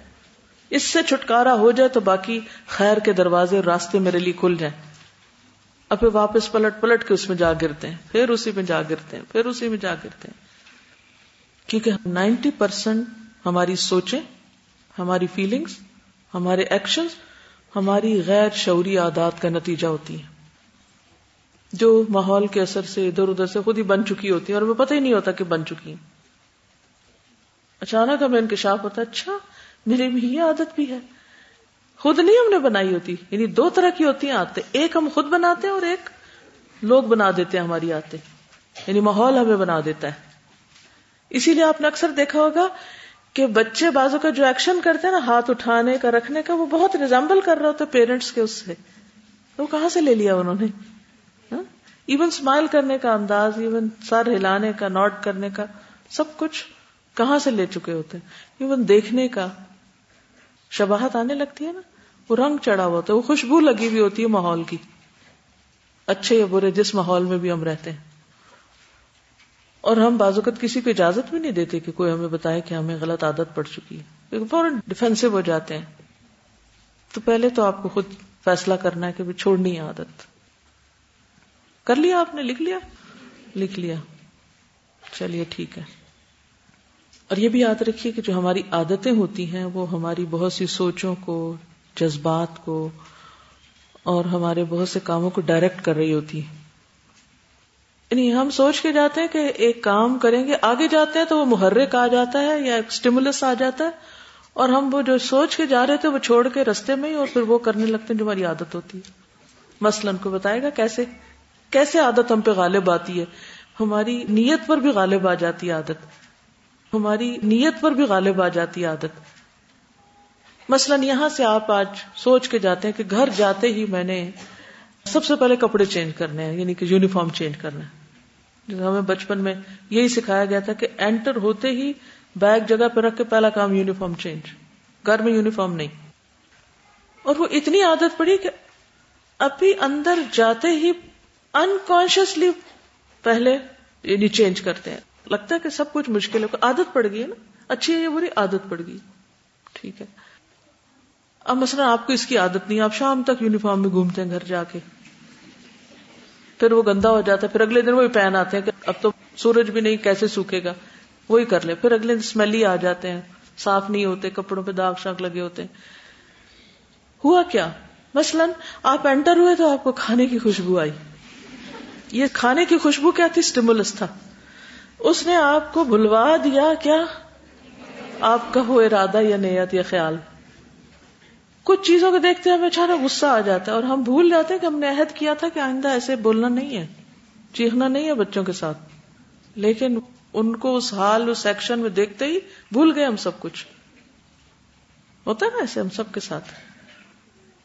اس سے چھٹکارا ہو جائے تو باقی خیر کے دروازے اور راستے میرے لیے کھل جائیں۔ اب پھر واپس پلٹ پلٹ کے اس میں جا گرتے ہیں، پھر اسی میں جا گرتے ہیں، پھر اسی میں جا گرتے ہیں۔ کیونکہ نائنٹی پرسینٹ ہماری سوچیں، ہماری فیلنگس ہمارے ایکشن ہماری غیر شعوری عادات کا نتیجہ ہوتی ہیں۔ جو ماحول کے اثر سے ادھر ادھر سے خود ہی بن چکی ہوتی ہیں اور وہ پتہ ہی نہیں ہوتا کہ بن چکی ہیں۔ اچانک ہمیں انکشاف ہوتا ہے اچھا میری بھی یہ عادت بھی ہے۔ خود نہیں ہم نے بنائی ہوتی یعنی دو طرح کی ہوتی ہیں آتے ایک ہم خود بناتے ہیں اور ایک لوگ بنا دیتے ہیں ہماری آتے یعنی ماحول ہمیں بنا دیتا ہے۔ اسی لیے آپ نے اکثر دیکھا ہوگا کہ بچے بازو کا جو ایکشن کرتے ہیں نا، ہاتھ اٹھانے کا، رکھنے کا، وہ بہت ریزمبل کر رہا ہوتا ہے پیرنٹس کے اس سے۔ وہ کہاں سے لے لیا انہوں نے؟ ہاں؟ ایون اسمائل کرنے کا انداز ایون سر ہلانے کا نوٹ کرنے کا، سب کچھ کہاں سے لے چکے ہوتے ہیں؟ ایون دیکھنے کا۔ شباہت آنے لگتی ہے نا؟ وہ رنگ چڑھا ہوا ہوتا ہے، وہ خوشبو لگی ہوئی ہوتی ہے ماحول کی۔ اچھے یا برے، جس ماحول میں بھی ہم رہتے ہیں۔ اور ہم بازوقت کسی کو اجازت بھی نہیں دیتے کہ کوئی ہمیں بتائے کہ ہمیں غلط عادت پڑ چکی ہے۔ فوراً ڈیفینسو ہو جاتے ہیں۔ تو پہلے تو آپ کو خود فیصلہ کرنا ہے کہ چھوڑنی ہے عادت۔ کر لیا آپ نے؟ لکھ لیا؟ لکھ لیا۔ چلیے ٹھیک ہے۔ اور یہ بھی یاد رکھیے کہ جو ہماری عادتیں ہوتی ہیں، وہ ہماری بہت سی سوچوں کو، جذبات کو اور ہمارے بہت سے کاموں کو ڈائریکٹ کر رہی ہوتی ہے یعنی ہم سوچ کے جاتے ہیں کہ ایک کام کریں گے، آگے جاتے ہیں تو وہ محرک آ جاتا ہے یا ایک اسٹیمولس آ جاتا ہے، اور ہم وہ جو سوچ کے جا رہے تھے وہ چھوڑ کے رستے میں ہی اور پھر وہ کرنے لگتے ہیں جو ہماری عادت ہوتی ہے۔ مثلاً کو بتائے گا کیسے؟ کیسے عادت ہم پہ غالب آتی ہے؟ ہماری نیت پر بھی غالب آ جاتی ہے عادت۔ ہماری نیت پر بھی غالب آ جاتی ہے عادت۔ مثلاً یہاں سے آپ آج سوچ کے جاتے ہیں کہ گھر جاتے ہی میں نے سب سے پہلے کپڑے چینج کرنے ہیں یعنی کہ یونیفارم چینج کرنا ہے۔ ہمیں بچپن میں یہی سکھایا گیا تھا کہ اینٹر ہوتے ہی بیگ جگہ پہ رکھ کے پہلا کام یونیفارم چینج گھر میں یونیفارم نہیں. اور وہ اتنی عادت پڑی کہ ابھی اندر جاتے ہی انکانشیسلی پہلے یعنی چینج کرتے ہیں. لگتا ہے کہ سب کچھ مشکل ہے، عادت پڑ گئی ہے نا؟ اچھی ہے یہ بری؟ عادت پڑ گئی. ٹھیک ہے. اب مثلا آپ کو اس کی عادت نہیں، آپ شام تک یونیفارم میں گھومتے ہیں گھر جا کے. پھر وہ گندا ہو جاتا ہے، پھر اگلے دن وہی پہن آتے ہیں کہ اب تو سورج بھی نہیں، کیسے سوکھے گا؟ وہی کر لے پھر اگلے دن اسمیلی آ جاتے ہیں۔ صاف نہیں ہوتے، کپڑوں پہ داغ شاگ لگے ہوتے ہیں۔ ہوا کیا؟ مثلاً آپ انٹر ہوئے تو آپ کو کھانے کی خوشبو آئی۔ یہ کھانے کی خوشبو کیا تھی؟ اسٹیمولس تھا۔ اس نے آپ کو بھلوا دیا کیا؟ آپ کا وہ ارادہ یا نیت یا خیال؟ کچھ چیزوں کو دیکھتے ہمیں اچانک غصہ آ جاتا ہے اور ہم بھول جاتے ہیں کہ ہم نے عہد کیا تھا کہ آئندہ ایسے بولنا نہیں ہے، چیخنا نہیں ہے بچوں کے ساتھ۔ لیکن ان کو اس حال، اس سیکشن میں دیکھتے ہی بھول گئے ہم سب کچھ۔ ہوتا ہے نا ایسے ہم سب کے ساتھ۔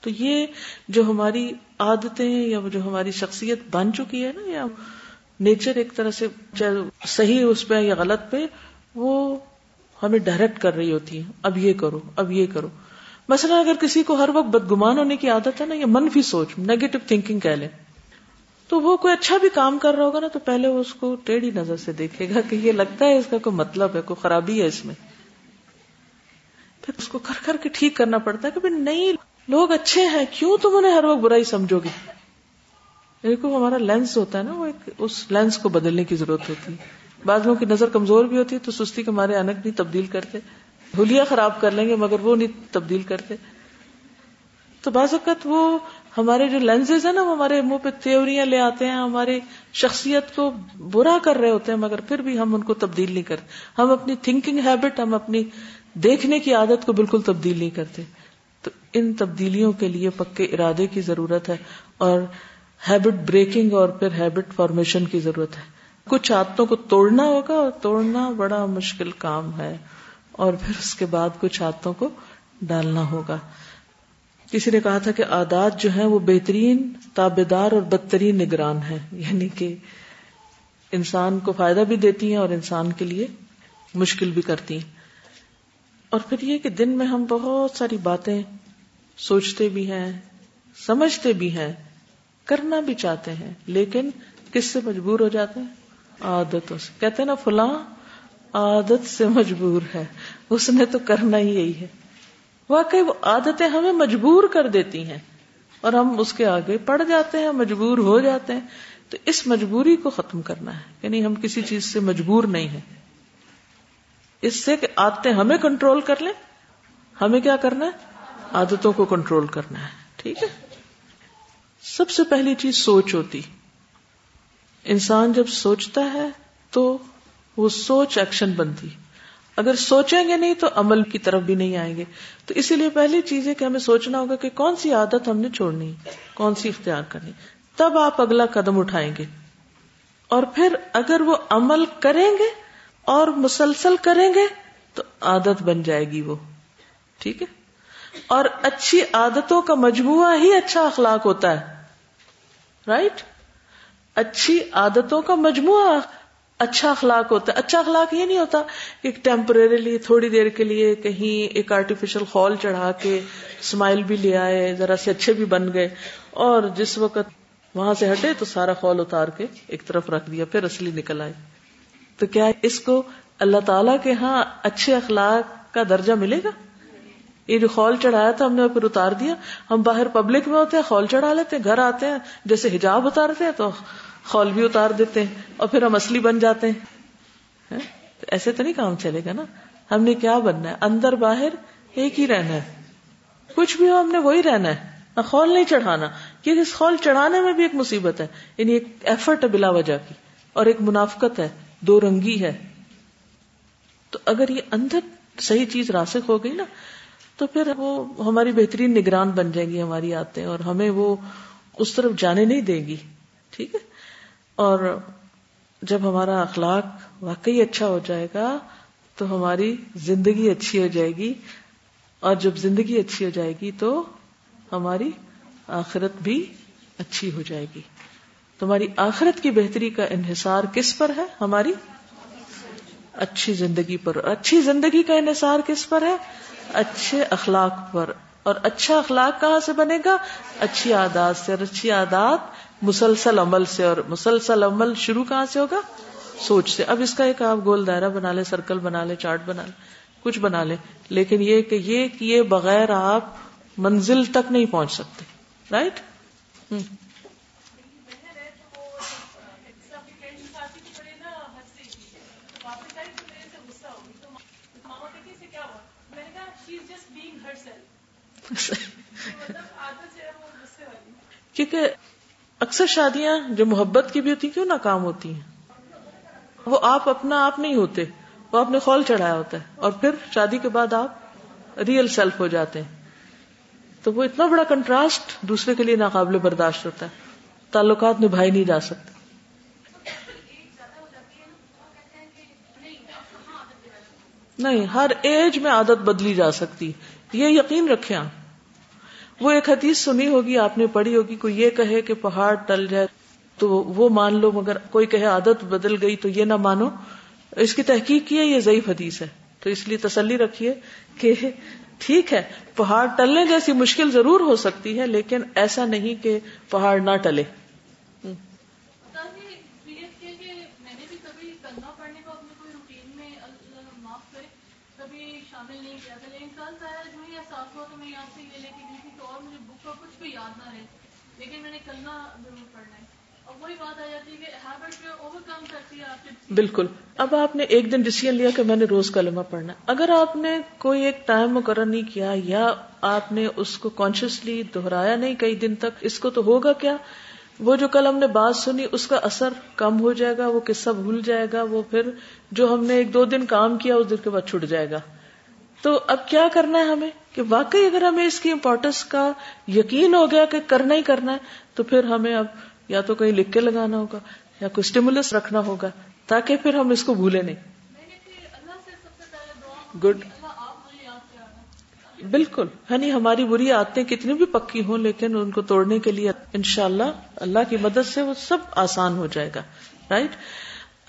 تو یہ جو ہماری عادتیں یا جو ہماری شخصیت بن چکی ہے نا، یا نیچر ایک طرح سے چاہے صحیح اس پہ یا غلط پہ، وہ ہمیں ڈائریکٹ کر رہی ہوتی ہے۔ اب یہ کرو، اب یہ کرو۔ مثلا اگر کسی کو ہر وقت بدگمان ہونے کی عادت ہے نا، یا منفی سوچ نیگیٹو تھنکنگ کہہ لیں، تو وہ کوئی اچھا بھی کام کر رہا ہوگا نا، تو پہلے وہ اس کو ٹیڑھی نظر سے دیکھے گا کہ یہ لگتا ہے اس کا کوئی مطلب ہے، کوئی خرابی ہے اس میں۔ پھر اس کو کر کر کے ٹھیک کرنا پڑتا ہے کہ نہیں، لوگ اچھے ہیں، کیوں تم انہیں ہر وقت برائی سمجھو گے؟ دیکھو ہمارا لینس ہوتا ہے نا، وہ ایک اس لینس کو بدلنے کی ضرورت ہوتی ہے۔ بعض لوگوں کی نظر کمزور بھی ہوتی ہے، تو سستی کے ہمارے انک نہیں تبدیل کرتے۔ ہولیا خراب کر لیں گے مگر وہ نہیں تبدیل کرتے۔ تو بعض اوقات وہ ہمارے جو لینزز ہیں نا، وہ ہمارے منہ پہ تھیوریاں لے آتے ہیں ہمارے شخصیت کو برا کر رہے ہوتے ہیں، مگر پھر بھی ہم ان کو تبدیل نہیں کرتے۔ ہم اپنی تھنکنگ ہیبٹ ہم اپنی دیکھنے کی عادت کو بالکل تبدیل نہیں کرتے۔ تو ان تبدیلیوں کے لیے پکے ارادے کی ضرورت ہے اور ہیبٹ بریکنگ اور پھر ہیبٹ فارمیشن کی ضرورت ہے۔ کچھ عادتوں کو توڑنا ہوگا اور توڑنا بڑا مشکل کام ہے۔ اور پھر اس کے بعد کچھ عادتوں کو ڈالنا ہوگا۔ کسی نے کہا تھا کہ عادات جو ہیں وہ بہترین تابے دار اور بدترین نگران ہے یعنی کہ انسان کو فائدہ بھی دیتی ہیں اور انسان کے لیے مشکل بھی کرتی ہیں۔ اور پھر یہ کہ دن میں ہم بہت ساری باتیں سوچتے بھی ہیں، سمجھتے بھی ہیں، کرنا بھی چاہتے ہیں، لیکن کس سے مجبور ہو جاتے ہیں، عادتوں سے۔ کہتے ہیں نا، فلاں عادت سے مجبور ہے۔ اس نے تو کرنا ہی یہی ہے۔ واقعی وہ عادتیں ہمیں مجبور کر دیتی ہیں۔ اور ہم اس کے آگے پڑ جاتے ہیں، مجبور ہو جاتے ہیں۔ تو اس مجبوری کو ختم کرنا ہے۔ یعنی ہم کسی چیز سے مجبور نہیں ہیں۔ اس سے کہ عادتیں ہمیں کنٹرول کر لیں۔ ہمیں کیا کرنا ہے؟ عادتوں کو کنٹرول کرنا ہے۔ ٹھیک ہے؟ سب سے پہلی چیز سوچ ہوتی۔ انسان جب سوچتا ہے تو وہ سوچ ایکشن بنتی۔ اگر سوچیں گے نہیں تو عمل کی طرف بھی نہیں آئیں گے۔ تو اسی لیے پہلی چیز ہے کہ ہمیں سوچنا ہوگا کہ کون سی عادت ہم نے چھوڑنی کون سی اختیار کرنی تب آپ اگلا قدم اٹھائیں گے۔ اور پھر اگر وہ عمل کریں گے اور مسلسل کریں گے تو عادت بن جائے گی وہ۔ ٹھیک ہے؟ اور اچھی عادتوں کا مجموعہ ہی اچھا اخلاق ہوتا ہے۔ رائٹ اچھی عادتوں کا مجموعہ اچھا اخلاق ہوتا ہے۔ اچھا اخلاق یہ نہیں ہوتا کہ ٹیمپریریلی تھوڑی دیر کے لیے کہیں ایک آرٹیفیشل خال چڑھا کے اسمائل بھی لے آئے، ذرا سے اچھے بھی بن گئے۔ اور جس وقت وہاں سے ہٹے تو سارا خال اتار کے ایک طرف رکھ دیا، پھر اصلی نکل آئے۔ تو کیا اس کو اللہ تعالی کے ہاں اچھے اخلاق کا درجہ ملے گا؟ یہ جو خول چڑھایا تھا، ہم نے پھر اتار دیا۔ ہم باہر پبلک میں ہوتے ہیں خول چڑھا لیتے ہیں، گھر آتے ہیں، جیسے حجاب اتارتے ہیں تو خول بھی اتار دیتے ہیں اور پھر ہم اصلی بن جاتے ہیں۔ ایسے تو نہیں کام چلے گا نا۔ ہم نے کیا بننا ہے؟ اندر باہر ایک ہی رہنا ہے۔ کچھ بھی ہو ہم نے وہی رہنا ہے۔ خول نہیں چڑھانا۔ کیونکہ اس خول چڑھانے میں بھی ایک مصیبت ہے۔ یعنی ایک ایفرٹ ہے بلا وجہ کی۔ اور ایک منافقت ہے۔ دو رنگی ہے۔ تو اگر یہ اندر صحیح چیز راسک ہو گئی نا، تو پھر وہ ہماری بہترین نگران بن جائیں گی ہماری آتے اور ہمیں وہ اس طرف جانے نہیں دے گی۔ ٹھیک ہے؟ اور جب ہمارا اخلاق واقعی اچھا ہو جائے گا، تو ہماری زندگی اچھی ہو جائے گی۔ اور جب زندگی اچھی ہو جائے گی، تو ہماری آخرت بھی اچھی ہو جائے گی۔ تمہاری آخرت کی بہتری کا انحصار کس پر ہے؟ ہماری اچھی زندگی پر۔ اچھی زندگی کا انحصار کس پر ہے؟ اچھے اخلاق پر۔ اور اچھا اخلاق کہاں سے بنے گا؟ اچھی عادات سے۔ اور اچھی عادات مسلسل عمل سے اور مسلسل عمل شروع کہاں سے ہوگا؟ سوچ سے۔ اب اس کا ایک آپ گول دائرہ بنا لے سرکل بنا لے چارٹ بنا لے کچھ بنا لے لیکن یہ کہ یہ کیے بغیر آپ منزل تک نہیں پہنچ سکتے۔ رائٹ *laughs* کیونکہ اکثر شادیاں جو محبت کی بھی ہوتی کیوں ناکام ہوتی ہیں؟ وہ آپ اپنا آپ نہیں ہوتے، وہ آپ نے خول چڑھایا ہوتا ہے، اور پھر شادی کے بعد آپ ریئل سیلف ہو جاتے ہیں۔ تو وہ اتنا بڑا کنٹراسٹ دوسرے کے لیے ناقابل برداشت ہوتا ہے۔ تعلقات نبھائی نہیں جا سکتے۔ نہیں، ہر ایج میں عادت بدلی جا سکتی۔ یہ یقین رکھے آپ۔ وہ ایک حدیث سنی ہوگی، آپ نے پڑھی ہوگی، کوئی یہ کہے کہ پہاڑ ٹل جائے تو وہ مان لو، مگر کوئی کہے عادت بدل گئی تو یہ نہ مانو۔ اس کی تحقیق کی ہے، یہ ضعیف حدیث ہے۔ تو اس لیے تسلی رکھیے کہ ٹھیک ہے، پہاڑ ٹلنے جیسی مشکل ضرور ہو سکتی ہے، لیکن ایسا نہیں کہ پہاڑ نہ ٹلے۔ بالکل۔ اب آپ نے ایک دن ڈسیزن لیا کہ میں نے روز کلمہ پڑھنا۔ اگر آپ نے کوئی ایک ٹائم مقرر نہیں کیا یا آپ نے اس کو کانشیسلی دہرایا نہیں کئی دن تک، اس کو تو ہوگا کیا؟ وہ جو کل ہم نے بات سنی، اس کا اثر کم ہو جائے گا، وہ قصہ بھول جائے گا، وہ پھر جو ہم نے ایک دو دن کام کیا، اس دن کے بعد چھٹ جائے گا۔ تو اب کیا کرنا ہے ہمیں؟ کہ واقعی اگر ہمیں اس کی امپورٹینس کا یقین ہو گیا کہ کرنا ہی کرنا ہے، تو پھر ہمیں اب یا تو کہیں لکھ کے لگانا ہوگا، یا کوئی اسٹیمولس رکھنا ہوگا، تاکہ پھر ہم اس کو بھولے نہیں۔ گڈ بالکل۔ یعنی ہماری بری عادتیں کتنی بھی پکی ہوں، لیکن ان کو توڑنے کے لیے انشاءاللہ اللہ اللہ کی مدد سے وہ سب آسان ہو جائے گا رائٹ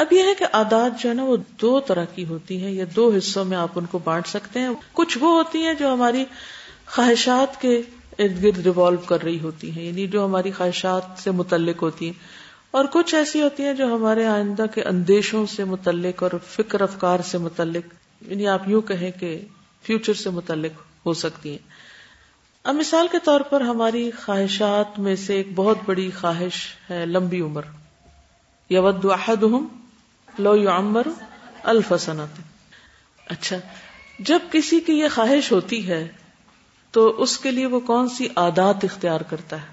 اب یہ ہے کہ عادات جو ہے نا وہ دو طرح کی ہوتی ہیں، یا دو حصوں میں آپ ان کو بانٹ سکتے ہیں۔ کچھ وہ ہوتی ہیں جو ہماری خواہشات کے ارد گرد ریوالو کر رہی ہوتی ہیں یعنی جو ہماری خواہشات سے متعلق ہوتی ہیں۔ اور کچھ ایسی ہوتی ہیں جو ہمارے آئندہ کے اندیشوں سے متعلق اور فکر افکار سے متعلق یعنی آپ یوں کہیں کہ فیوچر سے متعلق ہو سکتی ہیں۔ اب مثال کے طور پر ہماری خواہشات میں سے ایک بہت بڑی خواہش ہے، لمبی عمر۔ یود احدہم لو یعمر الف سنت۔ اچھا جب کسی کی یہ خواہش ہوتی ہے، تو اس کے لیے وہ کون سی عادات اختیار کرتا ہے؟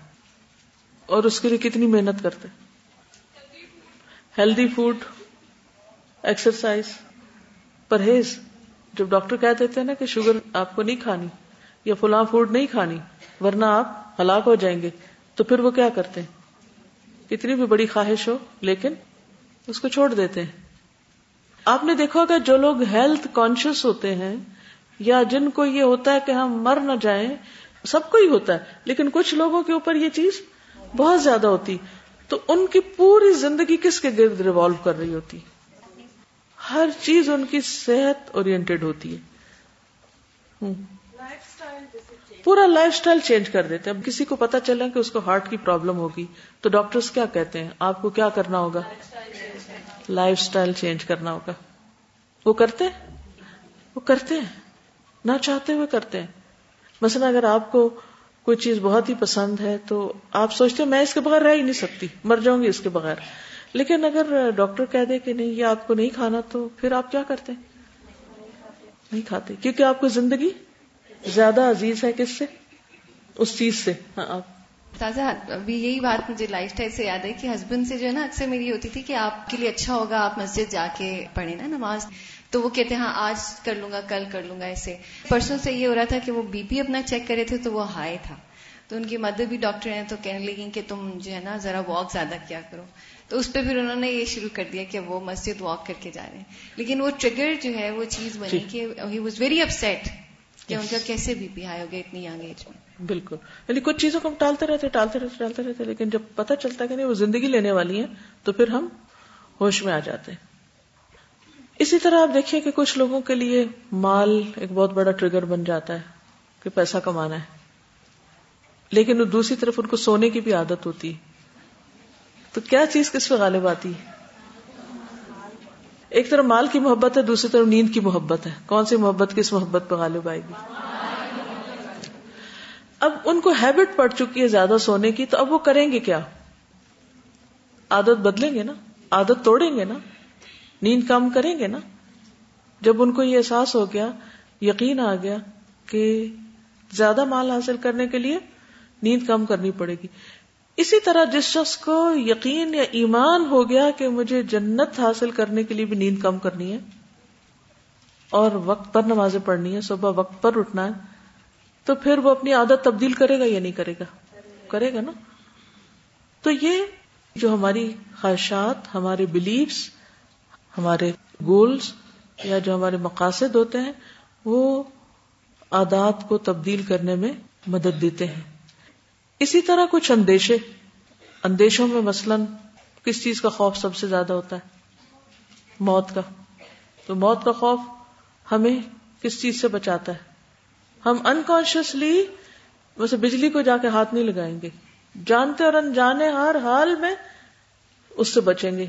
اور اس کے لیے کتنی محنت کرتا ہے؟ ہیلدی فوڈ، ایکسرسائز، پرہیز۔ جب ڈاکٹر کہہ دیتے ہیں نا کہ شوگر آپ کو نہیں کھانی یا فلاں فوڈ نہیں کھانی، ورنہ آپ ہلاک ہو جائیں گے، تو پھر وہ کیا کرتے ہیں؟ کتنی بھی بڑی خواہش ہو، لیکن اس کو چھوڑ دیتے ہیں۔ آپ نے دیکھا ہوگا جو لوگ ہیلتھ کانشیس ہوتے ہیں یا جن کو یہ ہوتا ہے کہ ہم مر نہ جائیں، سب کو ہی ہوتا ہے۔ لیکن کچھ لوگوں کے اوپر یہ چیز بہت زیادہ ہوتی۔ تو ان کی پوری زندگی کس کے گرد ریوالو کر رہی ہوتی؟ ہر چیز ان کی صحت اورینٹیڈ ہوتی ہے۔ پورا لائف سٹائل چینج کر دیتے اب کسی کو پتا چلا کہ اس کو ہارٹ کی پرابلم ہوگی، تو ڈاکٹرز کیا کہتے ہیں؟ آپ کو کیا کرنا ہوگا؟ لائف سٹائل چینج کرنا ہوگا۔ وہ کرتے وہ کرتے ہیں۔ نہ چاہتے ہوئے کرتے ہیں۔ مثلا اگر آپ کو کوئی چیز بہت ہی پسند ہے، تو آپ سوچتے میں اس کے بغیر رہ ہی نہیں سکتی، مر جاؤں گی اس کے بغیر۔ لیکن اگر ڈاکٹر کہہ دے کہ نہیں، یہ آپ کو نہیں کھانا، تو پھر آپ کیا کرتے نہیں کھاتے۔ کیونکہ آپ کو زندگی زیادہ عزیز ہے کس سے؟ اس چیز سے ہاں آپ۔ تازہ ابھی یہی بات مجھے لائف اسٹائل سے یاد ہے کہ ہسبینڈ سے جو ہے نا اکثر میری ہوتی تھی کہ آپ کے لیے اچھا ہوگا آپ مسجد جا کے پڑھیں نا نماز تو وہ کہتے ہیں ہاں آج کر لوں گا کل کر لوں گا ایسے۔ پرسوں سے یہ ہو رہا تھا کہ وہ بی پی اپنا چیک کرے تھے تو وہ ہائی تھا۔ تو ان کی مدر بھی ڈاکٹر ہیں تو کہنے لگی کہ تم جو ہے نا ذرا واک زیادہ کیا کرو۔ تو اس پہ پھر انہوں نے یہ شروع کر دیا کہ وہ مسجد واک کر کے جا رہے ہیں۔ لیکن وہ ٹریگر جو ہے وہ چیز بنی جی۔ کہ ہی واز ویری اپسٹ کہ ان کا کیسے بی پی ہائی ہو گیا اتنی یگ ایج میں؟ بالکل۔ یعنی کچھ چیزوں کو ہم ٹالتے رہتے ٹالتے رہتے ٹالتے رہتے لیکن جب پتہ چلتا کہ نہیں وہ زندگی لینے والی ہیں تو پھر ہم ہوش میں آ جاتے ہیں۔ اسی طرح آپ دیکھیے کہ کچھ لوگوں کے لیے مال ایک بہت بڑا ٹریگر بن جاتا ہے کہ پیسہ کمانا ہے۔ لیکن دوسری طرف ان کو سونے کی بھی عادت ہوتی ہے۔ تو کیا چیز کس پہ غالب آتی ہے؟ ایک طرف مال کی محبت ہے، دوسری طرف نیند کی محبت ہے۔ کون سی محبت کس محبت پہ غالب آئے گی؟ اب ان کو ہیبٹ پڑ چکی ہے زیادہ سونے کی، تو اب وہ کریں گے کیا؟ عادت بدلیں گے نا؟ عادت توڑیں گے نا؟ نیند کم کریں گے نا؟ جب ان کو یہ احساس ہو گیا، یقین آ گیا کہ زیادہ مال حاصل کرنے کے لیے نیند کم کرنی پڑے گی۔ اسی طرح جس شخص کو یقین یا ایمان ہو گیا کہ مجھے جنت حاصل کرنے کے لیے بھی نیند کم کرنی ہے اور وقت پر نمازیں پڑھنی ہے، صبح وقت پر اٹھنا ہے، تو پھر وہ اپنی عادت تبدیل کرے گا یا نہیں کرے گا؟ کرے گا نا؟ تو یہ جو ہماری خواہشات، ہمارے بلیفس ہمارے گولز یا جو ہمارے مقاصد ہوتے ہیں، وہ عادات کو تبدیل کرنے میں مدد دیتے ہیں۔ اسی طرح کچھ اندیشے، اندیشوں میں مثلا کس چیز کا خوف سب سے زیادہ ہوتا ہے؟ موت کا۔ تو موت کا خوف ہمیں کس چیز سے بچاتا ہے؟ ہم انکانشیسلی ویسے بجلی کو جا کے ہاتھ نہیں لگائیں گے۔ جانتے اور انجانے ہر حال میں اس سے بچیں گے۔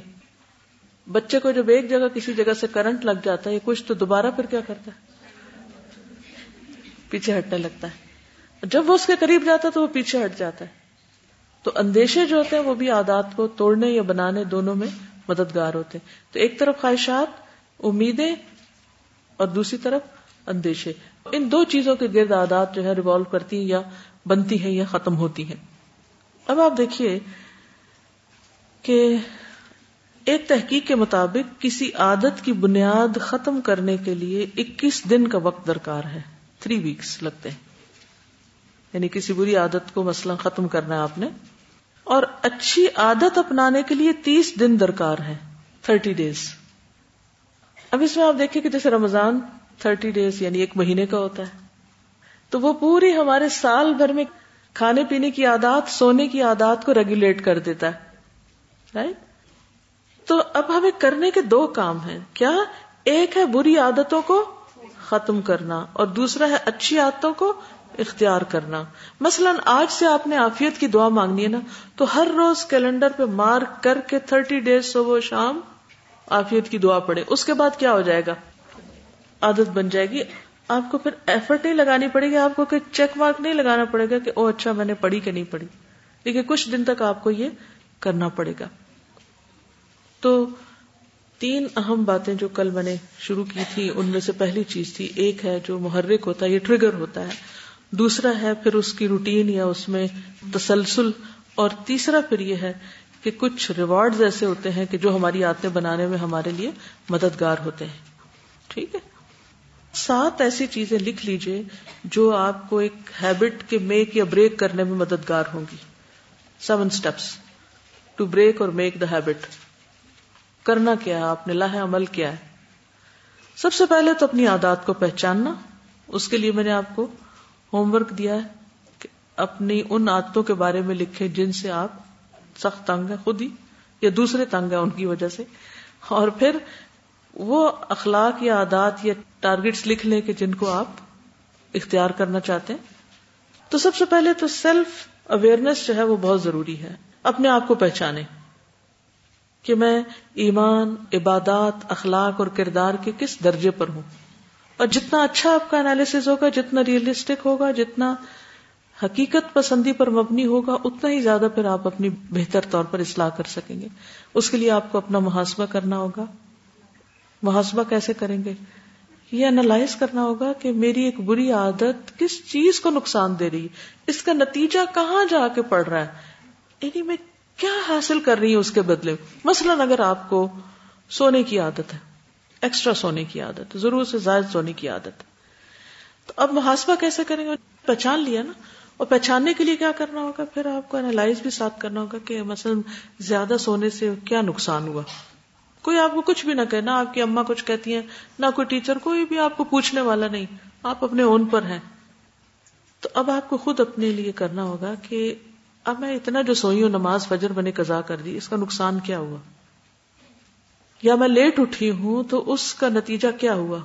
بچے کو جب ایک جگہ کسی جگہ سے کرنٹ لگ جاتا ہے کچھ تو دوبارہ پھر کیا کرتا ہے؟ پیچھے ہٹنے لگتا ہے۔ جب وہ اس کے قریب جاتا ہے تو وہ پیچھے ہٹ جاتا ہے۔ تو اندیشے جو ہوتے ہیں وہ بھی عادات کو توڑنے یا بنانے دونوں میں مددگار ہوتے ہیں۔ تو ایک طرف خواہشات، امیدیں اور دوسری طرف اندیشے۔ ان دو چیزوں کے گرد عادات جو ہے ریوالو کرتی ہیں یا بنتی ہیں یا ختم ہوتی ہیں۔ اب آپ دیکھیے کہ ایک تحقیق کے مطابق کسی عادت کی بنیاد ختم کرنے کے لیے اکیس دن کا وقت درکار ہے۔ تھری ویکس لگتے ہیں۔ یعنی کسی بری عادت کو مثلا ختم کرنا ہے آپ نے، اور اچھی عادت اپنانے کے لیے تیس دن درکار ہے تھرٹی ڈیز۔ اب اس میں آپ دیکھیں کہ جیسے رمضان تھرٹی ڈیز یعنی ایک مہینے کا ہوتا ہے۔ تو وہ پوری ہمارے سال بھر میں کھانے پینے کی عادات، سونے کی عادات کو ریگولیٹ کر دیتا ہے۔ رائٹ تو اب ہمیں کرنے کے دو کام ہیں۔ کیا؟ ایک ہے بری عادتوں کو ختم کرنا، اور دوسرا ہے اچھی عادتوں کو اختیار کرنا۔ مثلا آج سے آپ نے آفیت کی دعا مانگنی ہے نا، تو ہر روز کیلنڈر پہ مارک کر کے تھرٹی ڈیز صبح شام آفیت کی دعا پڑے اس کے بعد کیا ہو جائے گا؟ عادت بن جائے گی۔ آپ کو پھر ایفرٹ نہیں لگانی پڑے گی، آپ کو کوئی چیک مارک نہیں لگانا پڑے گا کہ او اچھا میں نے پڑھی کہ نہیں پڑھی۔ لیکن کچھ دن تک آپ کو یہ کرنا پڑے گا۔ تو تین اہم باتیں جو کل میں نے شروع کی تھی ان میں سے پہلی چیز تھی، ایک ہے جو محرک ہوتا ہے، یہ ٹریگر ہوتا ہے۔ دوسرا ہے پھر اس کی روٹین یا اس میں تسلسل، اور تیسرا پھر یہ ہے کہ کچھ ریوارڈ ایسے ہوتے ہیں کہ جو ہماری آتے بنانے میں ہمارے لیے مددگار ہوتے ہیں۔ ٹھیک ہے؟ سات ایسی چیزیں لکھ لیجیے جو آپ کو ایک ہیبٹ کے میک یا بریک کرنے میں مددگار ہوں گی۔ سیون اسٹیپس ٹو بریک اور میک دا ہیبٹ کرنا کیا ہے؟ آپ نے لاہ عمل کیا ہے۔ سب سے پہلے تو اپنی عادات کو پہچاننا۔ اس کے لیے میں نے آپ کو ہوم ورک دیا ہے کہ اپنی ان عادتوں کے بارے میں لکھے جن سے آپ سخت تنگ ہے خود ہی یا دوسرے تنگ ہیں ان کی وجہ سے۔ اور پھر وہ اخلاق یا عادات یا ٹارگیٹس لکھ لیں کہ جن کو آپ اختیار کرنا چاہتے ہیں۔ تو سب سے پہلے تو سیلف اویئرنیس جو ہے وہ بہت ضروری ہے۔ اپنے آپ کو پہچانے کہ میں ایمان، عبادات، اخلاق اور کردار کے کس درجے پر ہوں۔ اور جتنا اچھا آپ کا انالیس ہوگا، جتنا ریئلسٹک ہوگا، جتنا حقیقت پسندی پر مبنی ہوگا، اتنا ہی زیادہ پھر آپ اپنی بہتر طور پر اصلاح کر سکیں گے۔ اس کے لیے آپ کو اپنا محاسبہ کرنا ہوگا۔ محاسبہ کیسے کریں گے؟ یہ انالائز کرنا ہوگا کہ میری ایک بری عادت کس چیز کو نقصان دے رہی ہے؟ اس کا نتیجہ کہاں جا کے پڑ رہا ہے؟ یعنی میں کیا حاصل کر رہی ہوں اس کے بدلے؟ مثلاً اگر آپ کو سونے کی عادت ہے۔ ایکسٹرا سونے کی عادت، ضرور سے زائد سونے کی عادت۔ تو اب محاسبہ کیسے کریں گے؟ پہچان لیا نا۔ اور پہچاننے کے لیے کیا کرنا ہوگا؟ پھر آپ کو انالائز بھی ساتھ کرنا ہوگا کہ مثلاً زیادہ سونے سے کیا نقصان ہوا۔ کوئی آپ کو کچھ بھی نہ کہ نہ آپ کی اما کچھ کہتی ہیں، نہ کوئی ٹیچر، کوئی بھی آپ کو پوچھنے والا نہیں۔ آپ اپنے اون پر ہیں۔ تو اب آپ کو خود اپنے لیے کرنا ہوگا کہ اب میں اتنا جو سوئی ہوں، نماز فجر میں نے قزا کر دی، اس کا نقصان کیا ہوا؟ یا میں لیٹ اٹھی ہوں تو اس کا نتیجہ کیا ہوا؟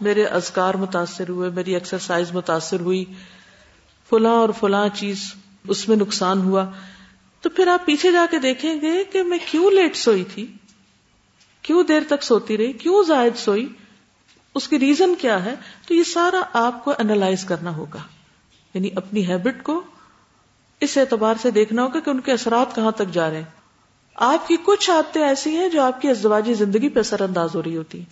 میرے ازکار متاثر ہوئے، میری ایکسرسائز متاثر ہوئی، فلاں اور فلاں چیز اس میں نقصان ہوا۔ تو پھر آپ پیچھے جا کے دیکھیں گے کہ میں کیوں لیٹ سوئی تھی؟ کیوں دیر تک سوتی رہی؟ کیوں زائد سوئی؟ اس کی ریزن کیا ہے؟ تو یہ سارا آپ کو اینالائز کرنا ہوگا۔ یعنی اپنی ہیبٹ کو اس اعتبار سے دیکھنا ہوگا کہ ان کے اثرات کہاں تک جا رہے ہیں۔ آپ کی کچھ عادتیں ایسی ہیں جو آپ کی ازدواجی زندگی پہ اثر انداز ہو رہی ہوتی ہیں۔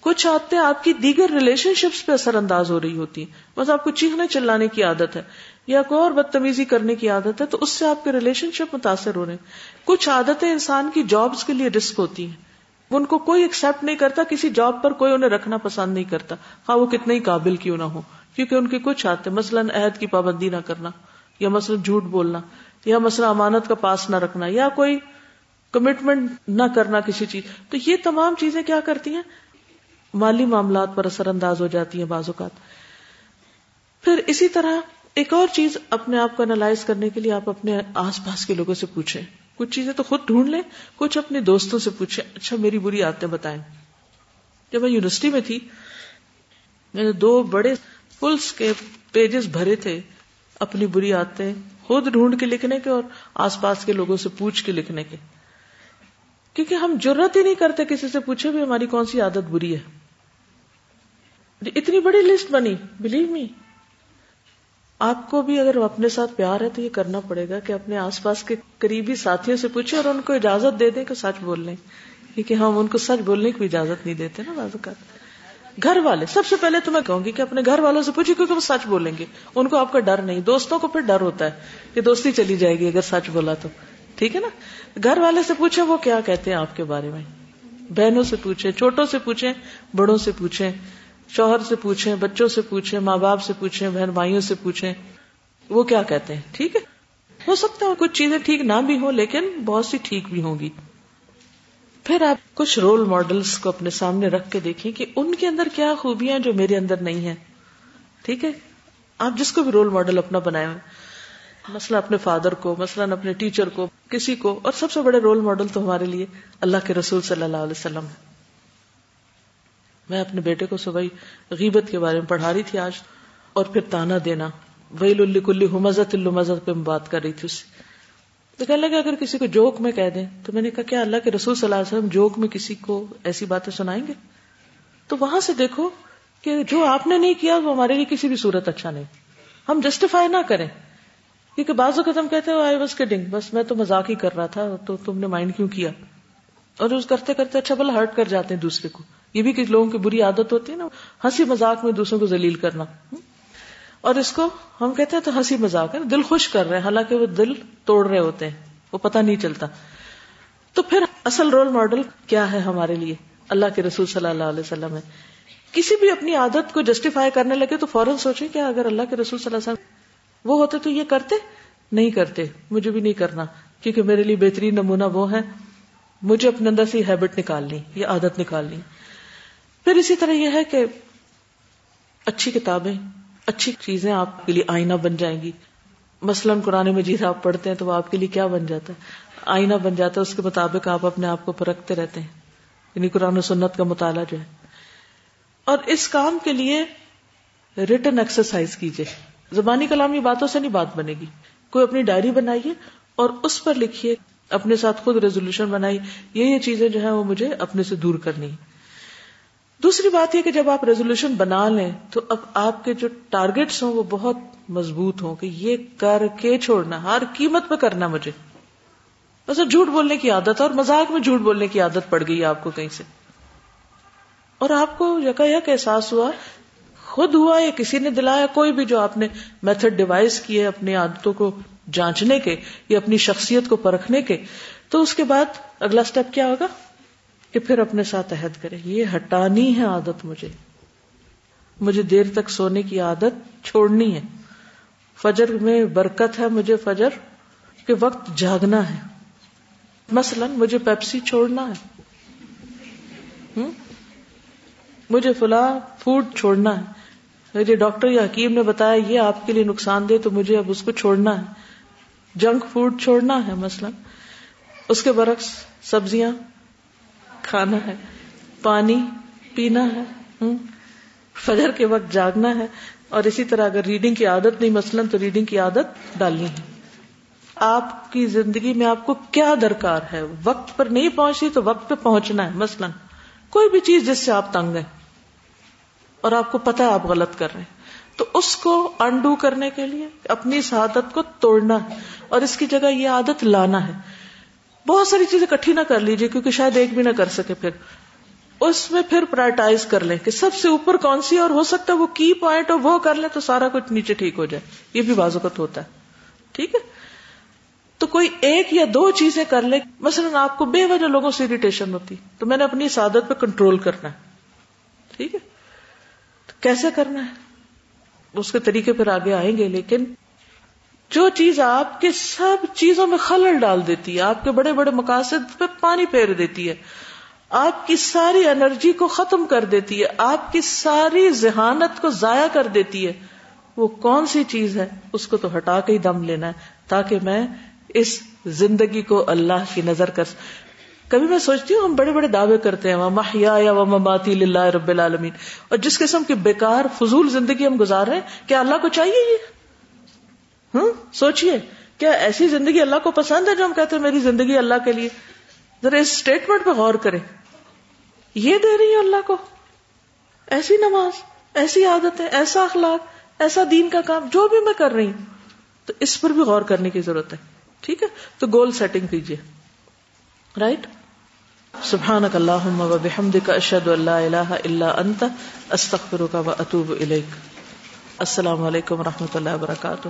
کچھ عادتیں آپ کی دیگر ریلیشن شپس پہ اثر انداز ہو رہی ہوتی ہیں۔ بس آپ کو چیخنے چلانے کی عادت ہے یا کوئی اور بدتمیزی کرنے کی عادت ہے تو اس سے آپ کے ریلیشن شپ متاثر ہو رہے ہیں۔ کچھ عادتیں انسان کی جابس کے لیے رسک ہوتی ہیں۔ ان کو کوئی ایکسپٹ نہیں کرتا، کسی جاب پر کوئی انہیں رکھنا پسند نہیں کرتا۔ ہاں وہ کتنے ہی قابل کیوں نہ ہو کیونکہ ان کی کچھ آتے مثلاً عہد کی پابندی نہ کرنا یا مثلاً جھوٹ بولنا یا مثلا امانت کا پاس نہ رکھنا یا کوئی کمٹمنٹ نہ کرنا کسی چیز تو یہ تمام چیزیں کیا کرتی ہیں؟ مالی معاملات پر اثر انداز ہو جاتی ہیں بعض اوقات۔ پھر اسی طرح ایک اور چیز اپنے آپ کو انالائز کرنے کے لیے آپ اپنے آس پاس کے لوگوں سے پوچھیں۔ کچھ چیزیں تو خود ڈھونڈ لیں، کچھ اپنے دوستوں سے پوچھیں۔ اچھا میری بری عادتیں بتائیں۔ جب میں یونیورسٹی میں تھی میں نے دو بڑے فلس کے پیجز بھرے تھے اپنی بری عادتیں خود ڈھونڈ کے لکھنے کے اور آس پاس کے لوگوں سے پوچھ کے لکھنے کے۔ کیونکہ ہم ضرورت ہی نہیں کرتے کسی سے پوچھے بھی ہماری کون سی عادت بری ہے۔ جی، اتنی بڑی لسٹ بنی بلیو می آپ کو بھی اگر اپنے ساتھ پیار ہے تو یہ کرنا پڑے گا کہ اپنے آس پاس کے قریبی ساتھیوں سے پوچھے اور ان کو اجازت دے دیں کہ سچ بول لیں۔ کیونکہ ہم ان کو سچ بولنے کی اجازت نہیں دیتے نا اوقات۔ گھر والے، سب سے پہلے تو میں کہوں گی کہ اپنے گھر والوں سے پوچھے کیونکہ وہ سچ بولیں گے۔ ان کو آپ کا ڈر نہیں، دوستوں کو پھر ڈر ہوتا ہے کہ دوستی چلی جائے گی اگر سچ بولا تو۔ ٹھیک ہے نا؟ گھر والے سے پوچھے وہ کیا کہتے ہیں آپ کے بارے میں؟ بہنوں سے پوچھیں چھوٹوں سے پوچھیں، بڑوں سے پوچھیں، شوہر سے پوچھیں، بچوں سے پوچھیں، ماں باپ سے پوچھیں، بہن بھائیوں سے پوچھیں، وہ کیا کہتے ہیں؟ ٹھیک ہے؟ ہو سکتا ہے کچھ چیزیں ٹھیک نہ بھی ہوں، لیکن بہت سی ٹھیک بھی ہوں گی۔ پھر آپ کچھ رول ماڈلس کو اپنے سامنے رکھ کے دیکھیں کہ ان کے اندر کیا خوبیاں جو میرے اندر نہیں ہیں۔ ٹھیک ہے؟ آپ جس کو بھی رول ماڈل اپنا بنائے ہوئے۔ مثلا اپنے فادر کو، مثلاً اپنے ٹیچر کو، کسی کو، اور سب سے بڑے رول ماڈل تو ہمارے لیے اللہ کے رسول صلی اللہ علیہ وسلم ہے میں اپنے بیٹے کو صبح غیبت کے بارے میں پڑھا رہی تھی آج، اور پھر تانا دینا۔ ویل الکلی حمزت المزت پہ بات کر رہی تھی اس سے۔ تو کہنے لگا اگر کسی کو جوک میں کہہ دیں، تو میں نے کہا، کیا اللہ کے رسول صلی اللہ علیہ وسلم جوک میں کسی کو ایسی باتیں سنائیں گے؟ تو وہاں سے دیکھو کہ جو آپ نے نہیں کیا، وہ ہمارے لیے کسی بھی صورت اچھا نہیں۔ ہم جسٹیفائی نہ کریں۔ کیونکہ بعض اوقات ہم کہتے ہیں آئی واز کڈنگ بس میں تو مزاق ہی کر رہا تھا، تو تم نے مائنڈ کیوں کیا؟ اور اس کرتے کرتے اچھا بلا ہرٹ کر جاتے ہیں دوسرے کو۔ یہ بھی کچھ لوگوں کی بری عادت ہوتی ہے نا، ہنسی مذاق میں دوسروں کو ذلیل کرنا۔ اور اس کو ہم کہتے ہیں تو ہنسی مذاق ہے دل خوش کر رہے ہیں، حالانکہ وہ دل توڑ رہے ہوتے ہیں، وہ پتہ نہیں چلتا۔ تو پھر اصل رول ماڈل کیا ہے ہمارے لیے؟ اللہ کے رسول صلی اللہ علیہ وسلم ہے کسی بھی اپنی عادت کو جسٹیفائی کرنے لگے تو فوراً سوچیں کہ اگر اللہ کے رسول صلی اللہ علیہ وسلم وہ ہوتے تو یہ کرتے؟ نہیں کرتے، مجھے بھی نہیں کرنا، کیونکہ میرے لیے بہترین نمونہ وہ ہے مجھے اپنے اندر سے ہیبٹ نکالنی، یہ عادت نکالنی۔ پھر اسی طرح یہ ہے کہ اچھی کتابیں، اچھی چیزیں آپ کے لیے آئینہ بن جائیں گی۔ مثلاً قرآن مجید آپ پڑھتے ہیں تو وہ آپ کے لیے کیا بن جاتا ہے؟ آئینہ بن جاتا ہے، اس کے مطابق آپ اپنے آپ کو پرکھتے رہتے ہیں۔ یعنی قرآن و سنت کا مطالعہ جو ہے۔ اور اس کام کے لیے ریٹرن ایکسرسائز کیجیے زبانی کلامی باتوں سے نہیں بات بنے گی۔ کوئی اپنی ڈائری بنائیے اور اس پر لکھیے، اپنے ساتھ خود ریزولوشن بنائی یہ یہ چیزیں جو ہیں وہ مجھے اپنے سے دور کرنی دوسری بات یہ کہ جب آپ ریزولوشن بنا لیں تو اب آپ کے جو ٹارگیٹس ہوں وہ بہت مضبوط ہوں کہ یہ کر کے چھوڑنا، ہر قیمت پہ کرنا مجھے۔ بس جھوٹ بولنے کی عادت اور مزاق میں جھوٹ بولنے کی عادت پڑ گئی آپ کو کہیں سے۔ اور آپ کو یکا یک احساس ہوا خود ہوا یا کسی نے دلایا، کوئی بھی جو آپ نے میتھڈ ڈیوائز کیے اپنی عادتوں کو جانچنے کے یا اپنی شخصیت کو پرکھنے کے، تو اس کے بعد اگلا اسٹیپ کیا ہوگا؟ کہ پھر اپنے ساتھ عہد کرے یہ ہٹانی ہے عادت مجھے۔ مجھے دیر تک سونے کی عادت چھوڑنی ہے۔ فجر میں برکت ہے مجھے فجر کے وقت جاگنا ہے۔ مثلا مجھے پیپسی چھوڑنا ہے۔ مجھے فلاں فوڈ چھوڑنا ہے۔ مجھے ڈاکٹر یا حکیم نے بتایا، یہ آپ کے لیے نقصان دے تو مجھے اب اس کو چھوڑنا ہے۔ جنک فوڈ چھوڑنا ہے مثلا۔ اس کے برعکس سبزیاں کھانا ہے، پانی پینا ہے فجر کے وقت جاگنا ہے۔ اور اسی طرح اگر ریڈنگ کی عادت نہیں، مثلاً تو ریڈنگ کی عادت ڈالنی ہے۔ آپ کی زندگی میں آپ کو کیا درکار ہے؟ وقت پر نہیں پہنچی تو وقت پہ پہنچنا ہے، مثلاً۔ کوئی بھی چیز جس سے آپ تنگ ہیں۔ اور آپ کو پتا ہے آپ غلط کر رہے ہیں۔ تو اس کو انڈو کرنے کے لیے اپنی اس عادت کو توڑنا ہے اور اس کی جگہ یہ عادت لانا ہے۔ بہت ساری چیزیں کٹھی نہ کر لیجیے کیونکہ شاید ایک بھی نہ کر سکے پھر۔ اس میں پھر پرائٹائز کر لیں کہ سب سے اوپر کون سی اور ہو سکتا ہے وہ کی پوائنٹ اور وہ کر لیں تو سارا کچھ نیچے ٹھیک ہو جائے۔ یہ بھی بازوقت ہوتا ہے۔ ٹھیک ہے؟ تو کوئی ایک یا دو چیزیں کر لے۔ مثلا آپ کو بے وجہ لوگوں سے اریٹیشن ہوتی۔ تو میں نے اپنی سعادت پہ کنٹرول کرنا ہے۔ ٹھیک ہے؟ کیسے کرنا ہے؟ اس کے طریقے پھر آگے آئیں گے، لیکن جو چیز آپ کے سب چیزوں میں خلل ڈال دیتی ہے، آپ کے بڑے بڑے مقاصد پہ پانی پھیر دیتی ہے، آپ کی ساری انرجی کو ختم کر دیتی ہے، آپ کی ساری ذہانت کو ضائع کر دیتی ہے، وہ کون سی چیز ہے؟ اس کو تو ہٹا کے ہی دم لینا ہے، تاکہ میں اس زندگی کو اللہ کی نظر کر کبھی میں سوچتی ہوں ہم بڑے بڑے دعوے کرتے ہیں محیا یا مماتی للہ رب العالمین اور جس قسم کی بیکار فضول زندگی ہم گزار رہے ہیں، کیا اللہ کو چاہیے یہ؟ ہوں؟ سوچیے کیا ایسی زندگی اللہ کو پسند ہے جو ہم کہتے ہیں، میری زندگی اللہ کے لیے ذرا اس اسٹیٹمنٹ پہ غور کریں۔ یہ دے رہی ہے اللہ کو۔ ایسی نماز، ایسی عادت ہے ایسا اخلاق، ایسا دین کا کام، جو بھی میں کر رہی ہوں۔ تو اس پر بھی غور کرنے کی ضرورت ہے۔ ٹھیک ہے؟ تو گول سیٹنگ کیجیے رائٹ سبحان اللہ کا ان لا اللہ الا انت استخر کا اطوب السلام علیکم و رحمۃ اللہ وبرکاتہ.